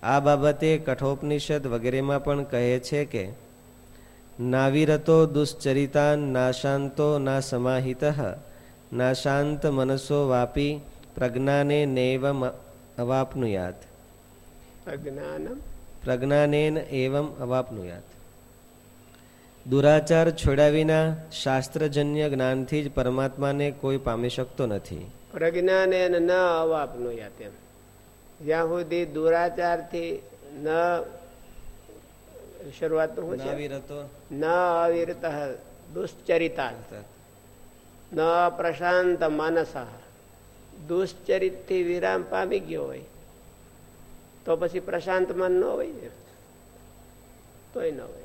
[SPEAKER 1] આ બાબતે કઠોપનિષદ વગેરેમાં પણ કહે છે કે નાવિરતો દુશ્ચરિતાન નાશાંતો ના સમાહિત નાશાંત મનસો વાપી પ્રજ્ઞાને નૈવ અવાપનુયાત પ્રજ્ઞાનેન એવમ અવાપનુયાત દુરાચાર છોડ્યા વિના શાસ્ત્રજન્ય જ્ઞાનથી જ પરમાત્માને કોઈ પામી શકતો નથી
[SPEAKER 2] પ્રજ્ઞાને ન અવાપનુયાત એમ જ્યાં સુધી દુરાચારથી ન શરૂઆત શું છે. ન અવિરત દુશ્ચરિતા. ન પ્રશાંત માનસ. દુશ્ચરિતથી વિરામ પામી ગયો હોય તો પછી પ્રશાંત મન ન હોય ને. તોય ન હોય.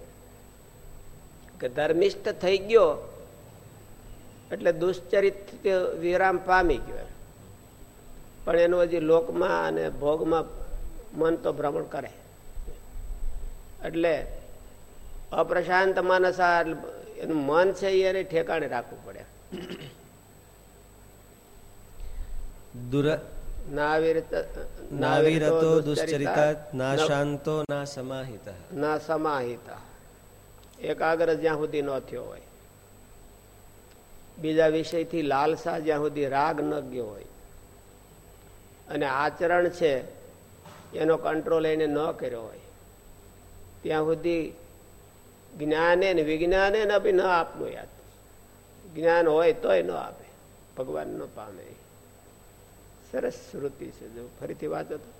[SPEAKER 2] કે ધર્મિષ્ઠ થઈ ગયો એટલે દુશ્ચરિત વિરામ પામી ગયો. પણ એનું હજી લોકમાં અને ભોગમાં મન તો ભ્રમણ કરે. એટલે અપ્રશાંત માનસા એનું મન છે એને ઠેકાણે રાખવું પડે.
[SPEAKER 1] નાવિરતો દુશ્ચરિતા ના શાંતો ના સમાહિત.
[SPEAKER 2] ના સમાહિત. એકાગ્ર જ્યાં સુધી ન થયો હોય. બીજા વિષયથી લાલસા જ્યાં સુધી રાગ ન ગયો હોય. અને આચરણ છે એનો કંટ્રોલ એને ન કર્યો હોય. ત્યાં સુધી જ્ઞાને ને વિજ્ઞાને ને બી ન આપનું યાદ. જ્ઞાન હોય તોય ન આપે. ભગવાન ન પામે. સરસ શ્રુતિ છે જો ફરીથી વાંચો તો.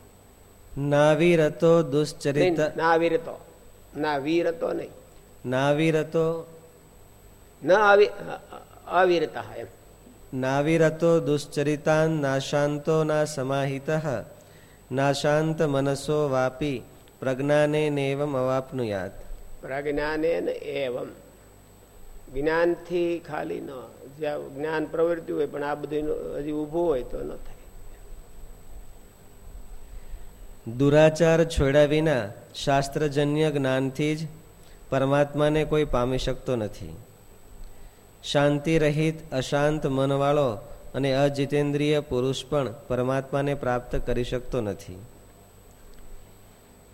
[SPEAKER 1] નાવીરતો દુશ્ચરિત
[SPEAKER 2] નાવીરતો. ના વીરતો નહીં.
[SPEAKER 1] નાવીરતો
[SPEAKER 2] ન આવી અવિરતા એમ.
[SPEAKER 1] નાવિરતો દુશ્ચરિતાન નાશાંતો ના સમાહિત. નાશાંત મનસો વાપી. પ્રજ્ઞાને નેવમ અવાપનુયાત.
[SPEAKER 2] પ્રજ્ઞાને એવમ. જ્ઞાનથી ખાલી ન જ્યાં જ્ઞાન પ્રવૃત્તિ હોય પણ આ બધું હજી ઊભું હોય તો ન થાય.
[SPEAKER 1] દુરાચાર છોડ્યા વિના શાસ્ત્રજન્ય જ્ઞાનથી જ પરમાત્માને કોઈ પામી શકતો નથી. શાંતિ રહિત અશાંત મનવાળો અને અજિતેન્દ્રિય પુરુષ પણ પરમાત્માને પ્રાપ્ત કરી શકતો નથી.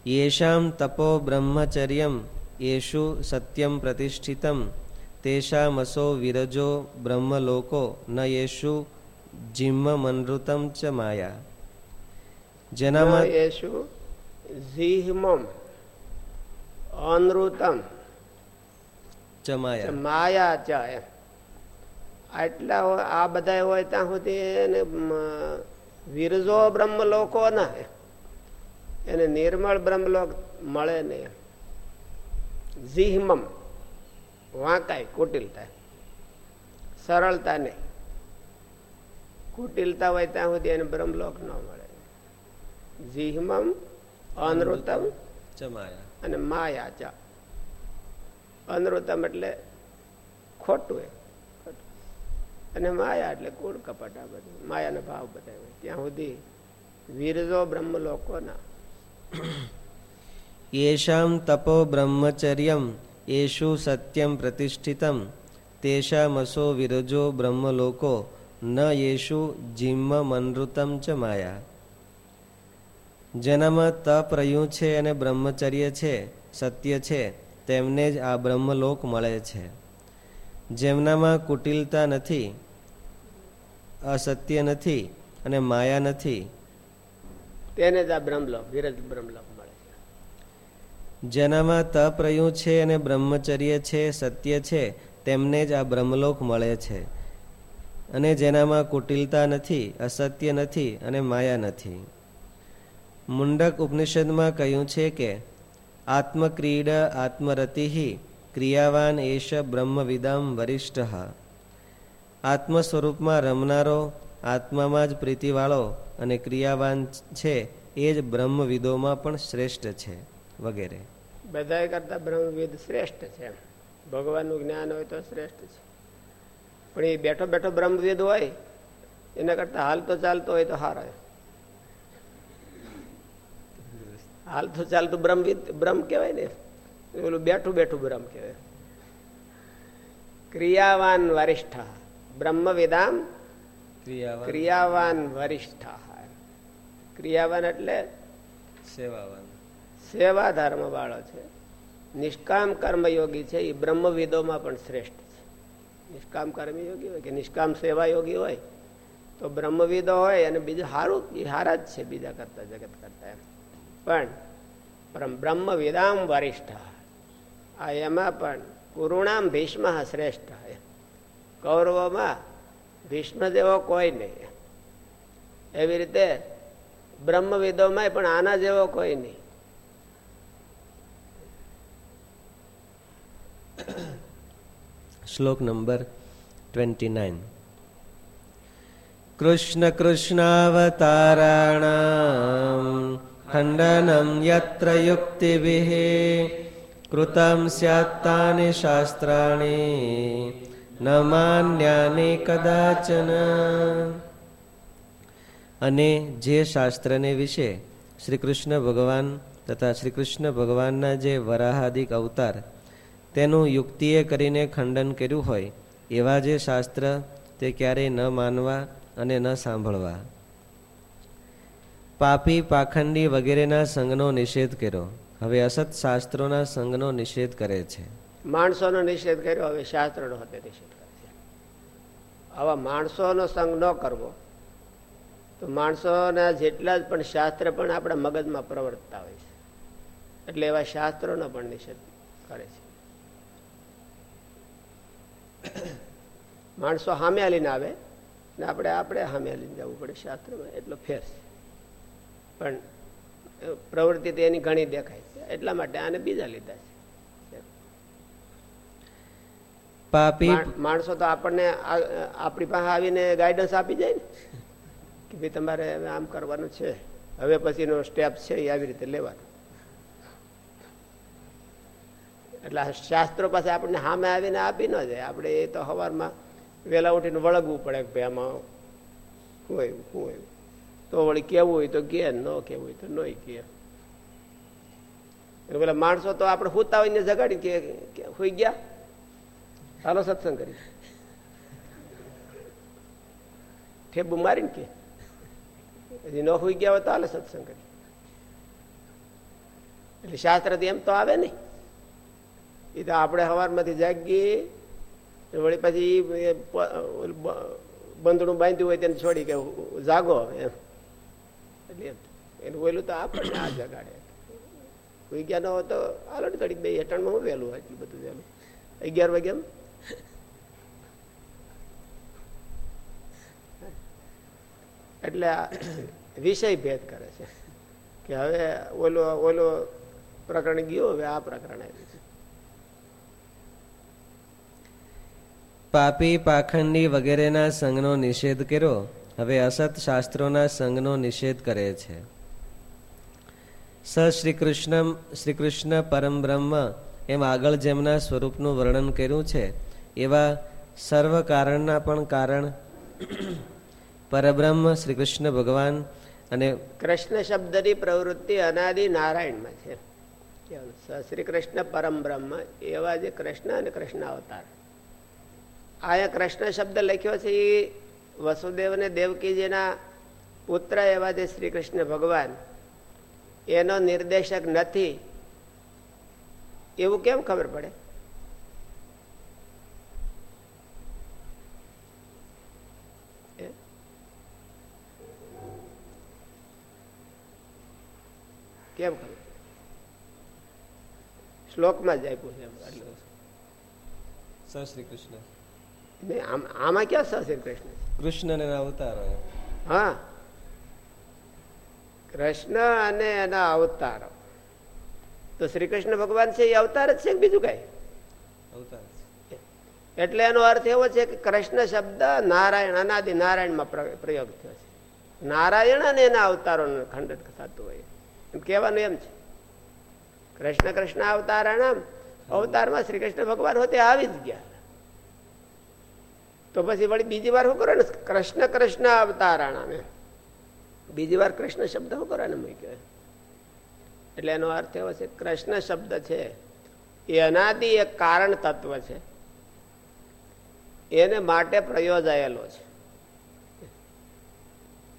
[SPEAKER 1] યેશામ તપો બ્રહ્મચર્યમ યેશુ સત્યમ પ્રતિષ્ઠિતમ તેષામસો વિરજો બ્રહ્મલોકો ન યેશુ જિમ્મ મનૃતમ ચ માયા જેનામાં
[SPEAKER 2] યેશુ ઝીહમમ અનૃતમ
[SPEAKER 1] ચ માયા
[SPEAKER 2] માયા ચ આટલા આ બધા હોય ત્યાં સુધી એને વિરજો બ્રહ્મલોકો ના એને નિર્મળ બ્રહ્મલોક મળે નહીં ઝીહમમ વાંકાય કુટિલતા. સરળતા નહીં. કુટિલતા હોય ત્યાં સુધી એને બ્રહ્મલોક ન મળે. જીહમમ અનૃતમ અને માયા ચા અનૃતમ એટલે ખોટું અને માયા એટલે કુળ કપટ આ બધું. માયાનો ભાવ બધા ત્યાં સુધી વીરજો બ્રહ્મ લોકોના
[SPEAKER 1] યેષામ તપો બ્રહ્મચર્યમ યેશુ સત્યમ પ્રતિષ્ઠિતમ તેષામસો વિરજો બ્રહ્મલોકો ન યેશુ જીમ્મ મનૃતમ ચ માયા જેનામાં તપ રહ્યું છે અને બ્રહ્મચર્ય છે, સત્ય છે, તેમને જ આ બ્રહ્મલોક મળે છે. જેમનામાં કુટિલતા નથી, અસત્ય નથી અને માયા નથી
[SPEAKER 2] તેને જ આ બ્રહ્મલોક વિરજ બ્રહ્મલોક મળે છે.
[SPEAKER 1] જેનામાં તપ રહ્યું છે અને બ્રહ્મચર્ય છે, સત્ય છે, તેમને જ આ બ્રહ્મલોક મળે છે. અને જેનામાં કુટિલતા નથી, અસત્ય નથી અને માયા નથી. મુંડક ઉપનિષદમાં કહ્યું છે કે, આત્મક્રીડ આત્મરતિ ક્રિયાવાન એશ બ્રહ્મવિદામ વરિષ્ઠ. આત્મ સ્વરૂપમાં રમનારો આત્મામાં જ પ્રીતિવાળો અને ક્રિયાવાન છે, એ જ બ્રહ્મવિદોમાં પણ શ્રેષ્ઠ છે, વગેરે.
[SPEAKER 2] બધા કરતા બ્રહ્મવિદ શ્રેષ્ઠ છે ભગવાનનું જ્ઞાન હોય તો શ્રેષ્ઠ છે. પણ એ બેઠો બેઠો બ્રહ્મવિદ હોય, એના કરતા હાલતો ચાલતો હોય તો હારા હાલતો ચાલતું બ્રહ્મવિદ, બ્રહ્મ કહેવાય ને, ઓલું બેઠું બેઠું બ્રહ્મ કહેવાય. ક્રિયાવાન વરિષ્ઠ બ્રહ્મ વિદામ ક્રિયાવાન. વરિષ્ઠ ક્રિયાવાન એટલે
[SPEAKER 1] સેવાવાન.
[SPEAKER 2] સેવા ધર્મ વાળો છે. નિષ્કામ કર્મયોગી છે. એ બ્રહ્મવિદોમાં પણ શ્રેષ્ઠ છે. નિષ્કામ કર્મયોગી હોય કે નિષ્કામ સેવા યોગી હોય તો બ્રહ્મવિદો હોય અને બીજું સારું એ સારા જ છે બીજા કરતા જગત કરતા એમ. પણ બ્રહ્મવિદામ વરિષ્ઠ આ એમાં પણ કુરુણામ ભીષ્મ શ્રેષ્ઠ કૌરવોમાં ભીષ્મ જેવો કોઈ નહીં. એવી રીતે બ્રહ્મવિદોમાં પણ આના જેવો કોઈ નહીં.
[SPEAKER 1] શ્લોક નંબર ટ્વેન્ટી નાઇન કૃષ્ણ કૃષ્ણાવતારાણામ ખંડનમ યત્ર યુક્તિભિः કૃતમ સ્યાત્તાની શાસ્ત્રાણી ન માન્યાને કદાચન. અને જે શાસ્ત્રને વિશે શ્રી કૃષ્ણ ભગવાન તથા શ્રી કૃષ્ણ ભગવાનના જે વરાહાદિક અવતાર તેનું યુક્તિએ કરીને ખંડન કર્યું હોય, એવા જે શાસ્ત્ર તે ક્યારેય ન માનવા અને ન સાંભળવા. પાપી પાખંડી વગેરેના સંઘનો નિષેધ કર્યો. હવે અસત શાસ્ત્રોના સંઘનો નિષેધ કરે છે.
[SPEAKER 2] માણસોનો નિષેધ કર્યો, હવે શાસ્ત્રનો હતો નિષેધ. આવા માણસોનો સંઘ ન કરવો. તો માણસોના જેટલા જ પણ શાસ્ત્ર પણ આપણા મગજમાં પ્રવર્તતા હોય છે. એટલે એવા શાસ્ત્રોનો પણ નિષેધ કરે છે. માણસો સામે હાલીને આવે ને આપણે આપણે સામે હાલીને જવું પડે શાસ્ત્રમાં. એટલો ફેર છે. પણ પ્રવૃત્તિ તો એની ઘણી દેખાય છે. એટલા માટે આને બીજા લીધા છે.
[SPEAKER 1] પાપી.
[SPEAKER 2] માણસો તો આપણને આપણી પાસે આવીને ગાઈડન્સ આપી જાય ને, કે ભાઈ તમારે આમ કરવાનું છે. હવે પછીનો સ્ટેપ છે એ આવી રીતે લેવાનો. એટલે શાસ્ત્રો પાસે આપણને સામે આવીને આપી ન જાય. આપણે એ તો સવારમાં વહેલા ઉઠીને વળગવું પડે કે ભાઈ આમાં શું આવ્યું શું આવ્યું તો વળી કેવું હોય તો કે, ન કેવું હોય તો ન કે. પેલા માણસો તો આપણે હોતા હોય ને જગાડી કે હોઈ ગયા. હાલો સત્સંગ કરી. ઠેબુ મારીને કે. હજી ન હોઈ ગયા હોય તો હાલે સત્સંગ કરી. એટલે શાસ્ત્ર એમ તો આવે નહીં. એ તો આપણે સવારમાંથી જાગીએ વળી પછી બંધણું બાંધ્યું હોય તેને છોડી કે જાગો એમ. એટલે એમ. એનું વહેલું તો આપણને આ જગાડે. કોઈ ગયા ન હોય તો આલટ ઘડી બે હેઠળમાં હું વહેલું એટલું બધું વહેલું. અગિયાર વાગ્યા એટલે વિષય ભેદ કરે છે. કે હવે ઓલો ઓલો પ્રકરણ ગયો, હવે આ પ્રકરણ આવ્યું
[SPEAKER 1] પાપી પાખંડી વગેરેના સંઘનો નિષેધ કર્યો. હવે અસત શાસ્ત્રોના સંઘનો નિષેધ કરે છે. સ શ્રી કૃષ્ણ શ્રી કૃષ્ણ પરમ બ્રહ્મ એમ આગળ જેમના સ્વરૂપનું વર્ણન કર્યું છે. એવા સર્વ કારણના પણ કારણ પરબ્રહ્મ શ્રી કૃષ્ણ ભગવાન અને
[SPEAKER 2] કૃષ્ણ શબ્દની પ્રવૃત્તિ અનાદિ નારાયણમાં છે. શ્રી કૃષ્ણ પરમ બ્રહ્મ, એવા જે કૃષ્ણ અને કૃષ્ણ અવતાર આયા કૃષ્ણ શબ્દ લખ્યો છે એ વસુદેવ અને દેવકીજીના પુત્ર એવા જે શ્રી કૃષ્ણ ભગવાન, એનો નિર્દેશક નથી. એવું કેમ ખબર પડે? કેમ ખબર? શ્લોકમાં જ આપ્યું
[SPEAKER 1] છે શ્રી કૃષ્ણ.
[SPEAKER 2] આમાં ક્યાં સશ્રી કૃષ્ણ
[SPEAKER 1] કૃષ્ણ અવતાર
[SPEAKER 2] હા. કૃષ્ણ અને એના અવતારો. તો શ્રી કૃષ્ણ ભગવાન છે એ અવતાર જ છે બીજું કઈ?
[SPEAKER 1] અવતાર
[SPEAKER 2] એટલે એનો અર્થ એવો છે કે કૃષ્ણ શબ્દ નારાયણ અનાદિ નારાયણમાં પ્રયોગ થયો છે. નારાયણ અને એના અવતારો ખંડન થતું હોય. કહેવાનું એમ છે. કૃષ્ણ કૃષ્ણ અવતારાણામ. અવતારમાં શ્રી કૃષ્ણ ભગવાન હોતે આવી જ ગયા. તો પછી વળી બીજી વાર શું કરો ને? કૃષ્ણ કૃષ્ણ અવતારાણા ને બીજી વાર કૃષ્ણ શબ્દ શું કરો ને મૂક્યો એટલે એનો અર્થ એવો છે, કૃષ્ણ શબ્દ છે. એ અનાદિ એક કારણ તત્વ છે. એને માટે પ્રયોજાયેલો છે.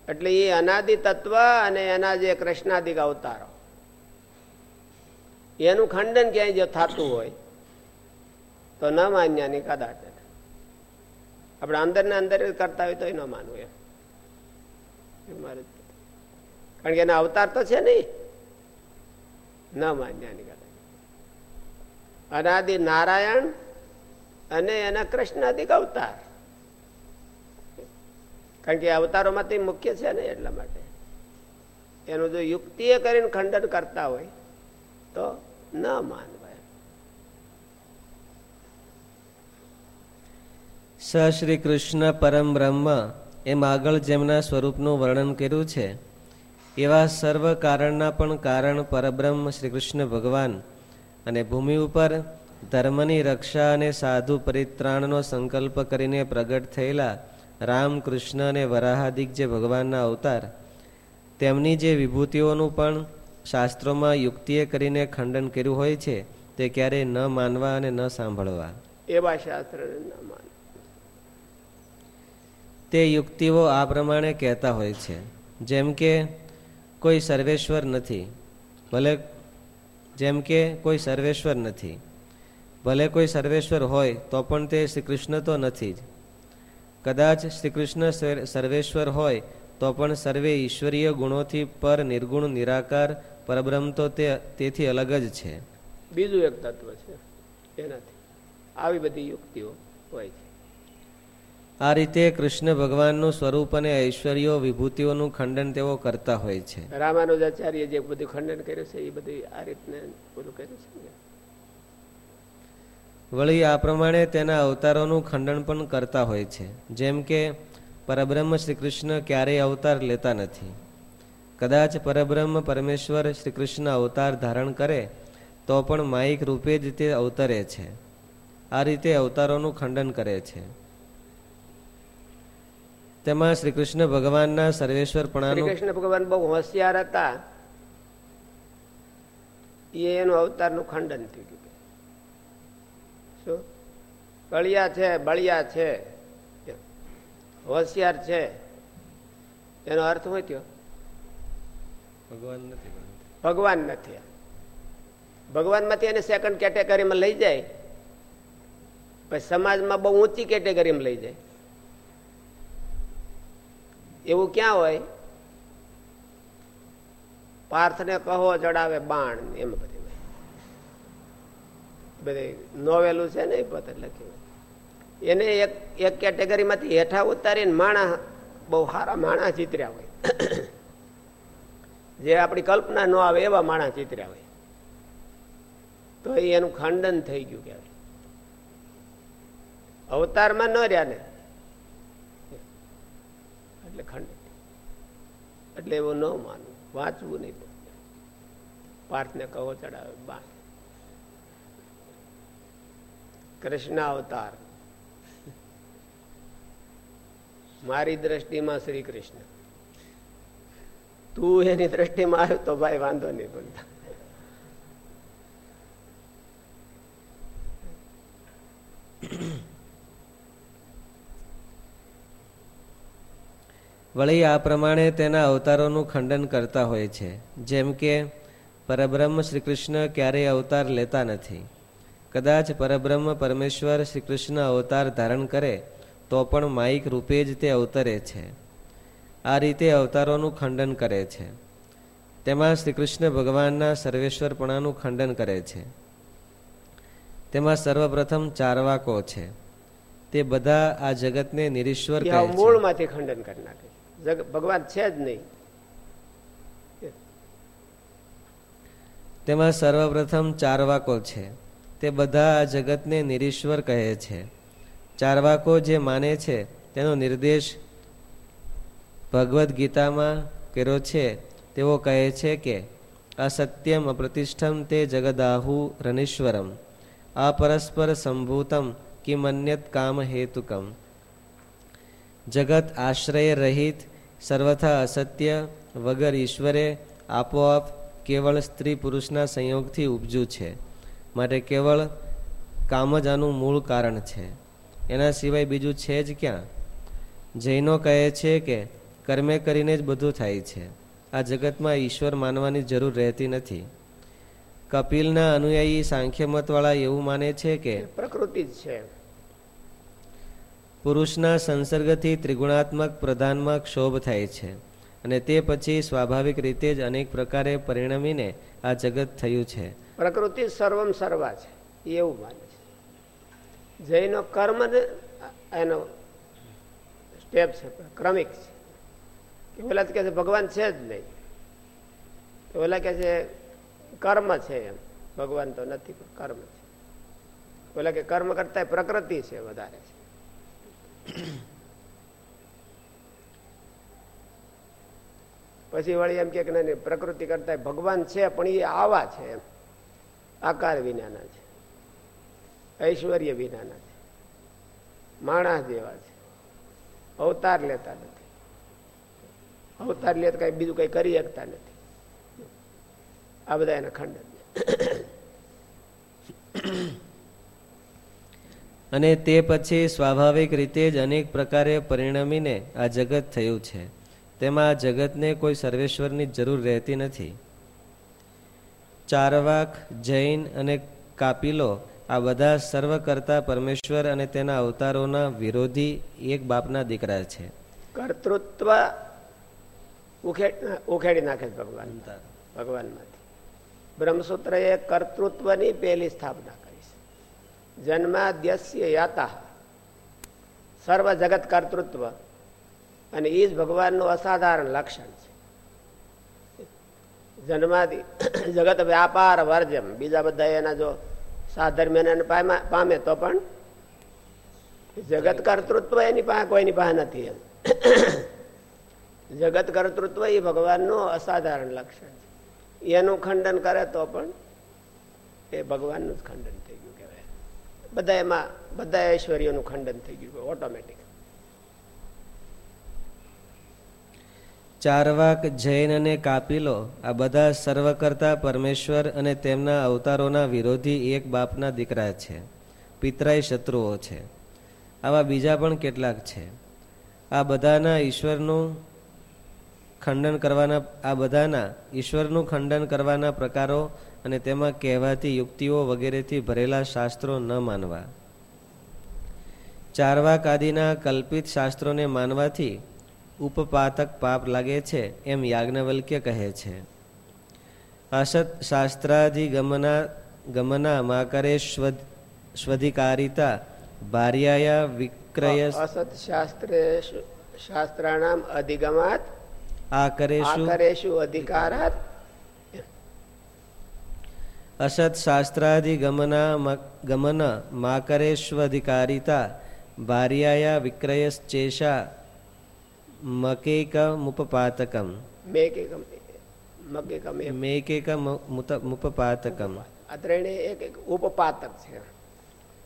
[SPEAKER 2] એટલે એ અનાદિ તત્વ અને એના જે કૃષ્ણાદિક અવતારો. એનું ખંડન ક્યાંય જો થતું હોય, તો ન માન્યાની કદાચ આપણે અંદર ને અંદર કરતા હોય તો ન માનવું એમ. કારણ કે એના અવતાર તો છે નહીં. ન માન્યાની કદાચ અનાદિ નારાયણ અને એના કૃષ્ણાદિક અવતાર. કારણ કે અવતારોમાંથી મુખ્ય છે ને એટલા માટે. એનું જો યુક્તિએ કરીને ખંડન કરતા હોય, તો ન માનવાય.
[SPEAKER 1] સ શ્રી કૃષ્ણ પરમ બ્રહ્મ એમ આગળ જેમના સ્વરૂપનું વર્ણન કર્યું છે, એવા સર્વ કારણના પણ કારણ પરબ્રહ્મ શ્રી કૃષ્ણ ભગવાન અને ભૂમિ ઉપર ધર્મની રક્ષા અને સાધુ પરિત્રાણનો સંકલ્પ કરીને પ્રગટ થયેલા રામ કૃષ્ણ અને વરાહાદિક જે ભગવાનના અવતાર તેમની જે વિભૂતિઓનું પણ શાસ્ત્રોમાં યુક્તિએ કરીને ખંડન કર્યું હોય છે તે ક્યારેય ન માનવા અને ન સાંભળવા.
[SPEAKER 2] એવા શાસ્ત્ર
[SPEAKER 1] તે યુક્તિઓ આ પ્રમાણે કહેતા હોય છે જેમ કે કોઈ સર્વેશ્વર નથી ભલે જેમ કે કોઈ સર્વેશ્વર નથી ભલે કોઈ સર્વેશ્વર હોય તો પણ તે શ્રી કૃષ્ણ તો નથી જ. કદાચ શ્રી કૃષ્ણ સર્વેશ્વર હોય તો પણ સર્વે ઈશ્વરીય ગુણોથી પર નિર્ગુણ નિરાકાર પરબ્રહ્મ તો તે તેથી અલગ જ છે.
[SPEAKER 2] બીજું એક તત્વ છે એનાથી આવી બધી યુક્તિઓ હોય છે.
[SPEAKER 1] આ રીતે કૃષ્ણ ભગવાનનું સ્વરૂપ અને ઐશ્વર્યો વિભૂતિઓનું ખંડન તેઓ કરતા હોય છે.
[SPEAKER 2] રામાનુજાચાર્ય જે બધું ખંડન કર્યું છે એ બધું આ રીતને બધું કર્યું છે
[SPEAKER 1] વળી આ પ્રમાણે તેના અવતારોનું ખંડન પણ કરતા હોય છે. જેમ કે, પરબ્રહ્મ શ્રી કૃષ્ણ ક્યારેય અવતાર લેતા નથી. કદાચ પરબ્રહ્મ પરમેશ્વર શ્રી કૃષ્ણ અવતાર ધારણ કરે, તો પણ માઇક રૂપે જ તે અવતરે છે. આ રીતે અવતારોનું ખંડન કરે છે. તેમાં શ્રી કૃષ્ણ ભગવાનના સર્વેશ્વરપણાનું
[SPEAKER 2] કૃષ્ણ ભગવાન બહુ હોશિયાર હતા. એનું અવતારનું ખંડન થયું. કળિયા છે બળિયા છે. હોશિયાર છે. એનો અર્થ હોય થયો?
[SPEAKER 1] ભગવાન નથી
[SPEAKER 2] ભગવાન નથી. ભગવાનમાંથી એને સેકન્ડ કેટેગરીમાં લઈ જાય. પછી સમાજમાં બહુ ઊંચી કેટેગરીમાં લઈ જાય. એવું ક્યાં હોય? પાર્થને કહો ચડાવે બાણ એમ બધી. બધી નોવેલું છે ને એ પત્ર લખ્યું. એને એક એક કેટેગરીમાંથી હેઠા ઉતારીને માણસ બહુ સારા માણસ ચિતર્યા હોય. જે આપણી કલ્પના ન આવે એવા માણસ ચિતર્યા હોય. તો એનું ખંડન થઈ ગયું કહેવાય. અવતારમાં ન રહ્યા ને. એટલે ખંડન. એટલે એવું ન માનવું. વાંચવું નહીં. પાર્થને કહો ચડાવે, બા. કૃષ્ણ અવતાર. મારી દ્રષ્ટિમાં શ્રી કૃષ્ણ તું એની દ્રષ્ટિમાં આવ્યો તો ભાઈ વાંધો નહીં બોલતા
[SPEAKER 1] વળી આ પ્રમાણે તેના અવતારોનું ખંડન કરતા હોય છે. જેમ કે, પરબ્રહ્મ શ્રી કૃષ્ણ ક્યારેય અવતાર લેતા નથી. કદાચ પરબ્રહ્મ પરમેશ્વર શ્રી કૃષ્ણ અવતાર ધારણ કરે તો પણ માઇક રૂપે જ તે અવતરે છે. આ રીતે અવતારોનું ખંડન કરે છે. તેમાં શ્રી કૃષ્ણ ભગવાનના સર્વેશ્વરપણાનું ખંડન કરે છે. તેમાં સર્વપ્રથમ ચારવાકો છે. તે બધા આ જગતને નિરીશ્વર
[SPEAKER 2] મૂળમાંથી ખંડન કરી નાખે. ભગવાન છે જ નહીં.
[SPEAKER 1] તેમાં સર્વપ્રથમ ચારવાકો છે. તે બધા આ જગતને નિરીશ્વર કહે છે. ચારવાકો જે માને છે, તેનો નિર્દેશ ભગવદ્ ગીતામાં કર્યો છે. તેઓ કહે છે કે અસત્યમ અપ્રતિષ્ઠમ તે જગદાહુ રનીશ્વરમ અપરસ્પર સંભૂતમ કિમન્યત કામ હેતુકમ. જગત આશ્રય રહિત, સર્વથા અસત્ય, વગર ઈશ્વરે આપોઆપ કેવળ સ્ત્રી પુરુષના સંયોગથી ઉપજ્યું છે. માટે કેવળ કામ જ આનું મૂળ કારણ છે. એના સિવાય બીજું છે જ ક્યાં? જૈનો કહે છે કે કર્મે કરીને જ બધું થાય છે. આ જગતમાં ઈશ્વર માનવાની જરૂર રહેતી નથી. કપિલના અનુયાયી સાંખ્યમતવાળા એવું માને છે કે
[SPEAKER 2] પ્રકૃતિ જ છે.
[SPEAKER 1] પુરુષના સંસર્ગથી ત્રિગુણાત્મક પ્રધાનમાં ક્ષોભ થાય છે અને તે પછી સ્વાભાવિક રીતે જ અનેક પ્રકારે પરિણમીને આ જગત થયું છે.
[SPEAKER 2] પ્રકૃતિ સર્વમ સર્વા છે. એવું માને છે. જૈનો કર્મ એનો સ્ટેપ છે, ક્રમિક છે. કે ઓલા કે છે, ભગવાન છે જ નહીં. ઓલા કે છે, કર્મ છે એમ. ભગવાન તો નથી, પણ કર્મ છે. ઓલા કે કર્મ કરતા પ્રકૃતિ છે વધારે છે. પછી વળી એમ કે પ્રકૃતિ કરતા ભગવાન છે, પણ એ આવા છે એમ. આકાર વિનાના છે. ઐશ્વર્ય વિના નથી. માણસ જેવા છે. અવતાર લેતા નથી. અવતાર લેતા કઈ બીજું કઈ કરી શકતા નથી. આ બધા એના ખંડન
[SPEAKER 1] અને તે પછી સ્વાભાવિક રીતે જ અનેક પ્રકારે પરિણમીને આ જગત થયું છે. તેમાં જગતને કોઈ સર્વેશ્વરની જરૂર રહેતી નથી. ચારવાક, જૈન અને કાપિલો આ બધા સર્વ કરતા પરમેશ્વર અને તેના અવતારોના વિરોધી એક બાપના દીકરા છે.
[SPEAKER 2] કર્તૃત્વ ઉખેડી નાખે ભગવાન. ભગવાનમાંથી. બ્રહ્મસૂત્ર એ કર્તૃત્વની પહેલી સ્થાપના કરી છે. જન્માદ્યસ્ય યાતા. સર્વ જગત કર્તૃત્વ. અને એ જ ભગવાનનું અસાધારણ લક્ષણ છે. જન્માદિ જગત વ્યાપાર વર્જમ બીજા બધા એના જો સાધર્મ્ય પામે તો પણ જગત કર્તૃત્વ એની પાસે કોઈની પાસે નથી એમ. જગત કર્તૃત્વ એ ભગવાનનું અસાધારણ લક્ષણ છે. એનું ખંડન કરે તો પણ એ ભગવાનનું જ ખંડન થઈ ગયું કહેવાય. બધા એમાં બધા ઐશ્વર્યનું ખંડન થઈ ગયું ઓટોમેટિક.
[SPEAKER 1] ચારવાક જૈન અને કાપિલો આ બધા સર્વ કરતા પરમેશ્વર અને તેમના અવતારોના વિરોધી એક બાપના દીકરા છે. પિતરાય શત્રુઓ છે. આવા બીજા પણ કેટલાક છે. આ બધાના ઈશ્વરનું ખંડન કરવાના, આ બધાના ઈશ્વરનું ખંડન કરવાના પ્રકારો અને તેમાં કહેવાતી યુક્તિઓ વગેરેથી ભરેલા શાસ્ત્રો ન માનવા. ચારવાક આદિના કલ્પિત શાસ્ત્રોને માનવાથી ઉપપાતક પાપ લાગે છે એમ યાજ્ઞવલ્ક્ય કહે છે. અસત શાસ્ત્રાધિગમના ગમના માકરે સ્વધિકારિતા ભાર્યાયા વિક્રય
[SPEAKER 2] અસત શાસ્ત્રે શાસ્ત્રાણામ અધિગમાત
[SPEAKER 1] આકરેશુ
[SPEAKER 2] અધિકારાત.
[SPEAKER 1] અસત શાસ્ત્રાધિગમના ગમન માકરેષ્વધિકારિતા ભાર્યાયા વિક્રયશ્ચેષા મકેકમુપપાતકમ મેકેકમુપપાતકમ
[SPEAKER 2] આ ત્રણે એક એક ઉપપાતક છે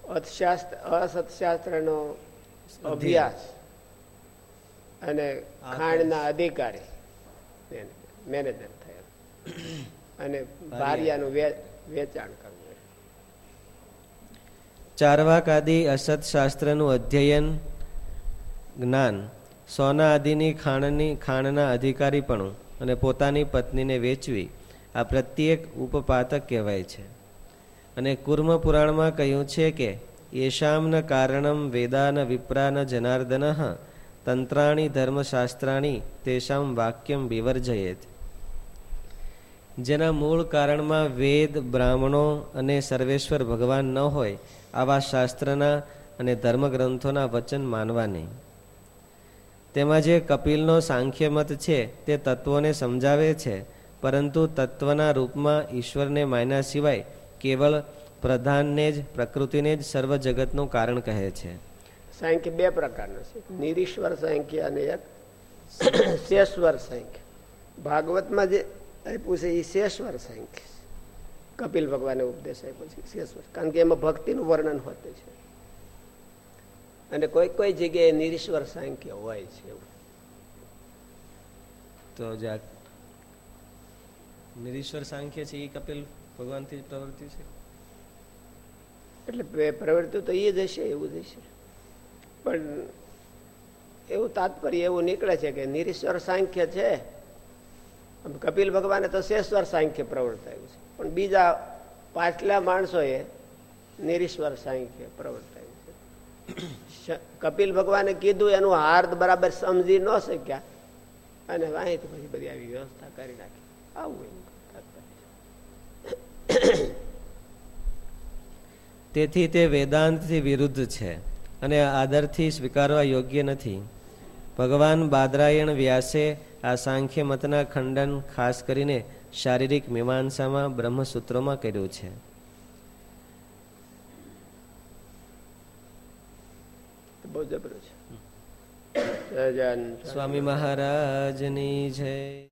[SPEAKER 2] અર્થશાસ્ત્ર અસતશાસ્ત્રનો અભ્યાસ અને ખાણના અધિકારી મેનેજર થયા અને ભારિયાનું વેચાણ કરવું
[SPEAKER 1] ચારવાક આદિ અસત શાસ્ત્રનું અધ્યયન જ્ઞાન સોના આદિની ખાણની ખાણના અધિકારીપણું અને પોતાની પત્નીને વેચવી આ પ્રત્યેક ઉપપાતક કહેવાય છે. અને કુર્મ પુરાણમાં કહ્યું છે કે, યેશામન કારણમ વેદાન વિપ્રાન જનાર્દન તંત્રાણી ધર્મશાસ્ત્રાણી તેષામ વાક્યમ વિવર્જયેત. જેના મૂળ કારણમાં વેદ, બ્રાહ્મણો અને સર્વેશ્વર ભગવાન ન હોય, આવા શાસ્ત્રના અને ધર્મગ્રંથોના વચન માનવા નહીં. તેમાં જે કપિલનો સાંખ્ય મત છે, તે તત્વોને સમજાવે છે, પરંતુ તત્વના રૂપમાં ઈશ્વરને માયના સિવાય કેવળ પ્રધાનને જ, પ્રકૃતિને જ સર્વ જગતનું કારણ કહે છે.
[SPEAKER 2] સાંખ્ય બે પ્રકારનો છે. નિરીશ્વર સાંખ્ય અને એક શેશ્વર સાંખ્ય. ભાગવતમાં જે આપ્યું છે, એ શેશ્વર સાંખ્ય કપિલ ભગવાને ઉપદેશ આપ્યો છે શેશ્વર કારણ કે એમાં ભક્તિનું વર્ણન હોતું છે. અને કોઈ કોઈ જગ્યાએ નિરીશ્વર સાંખ્ય હોય છે એવું.
[SPEAKER 1] તો જે નિરીશ્વર સાંખ્ય છે એ કપિલ ભગવાનથી પ્રવૃત્તિ છે?
[SPEAKER 2] એટલે પ્રે- પ્રવૃત્તિ તો એ જ હશે એવું જ હશે. પણ એવું તાત્પર્ય એવું નીકળે છે કે નિરીશ્વર સાંખ્ય છે કપિલ ભગવાને તો શેશ્વર સાંખ્ય પ્રવર્તાયું છે. પણ બીજા પાછલા માણસોએ નિરીશ્વર સાંખ્ય પ્રવર્તાયું છે. કપિલ ભગવાને કીધું, એનું હાર્દ બરાબર સમજી ન શક્યા. અને અહીંથી પછી બધી આવી વ્યવસ્થા કરી નાખી. આવું
[SPEAKER 1] તેથી તે વેદાંતથી વિરુદ્ધ છે અને આદરથી સ્વીકારવા યોગ્ય નથી. ભગવાન બાદરાયણ વ્યાસે આ સાંખ્ય મતના ખંડન ખાસ કરીને શારીરિક મીમાંસામાં બ્રહ્મસૂત્રોમાં કર્યું છે.
[SPEAKER 2] બહુ જબરું છે.
[SPEAKER 1] સ્વામી મહારાજની જય.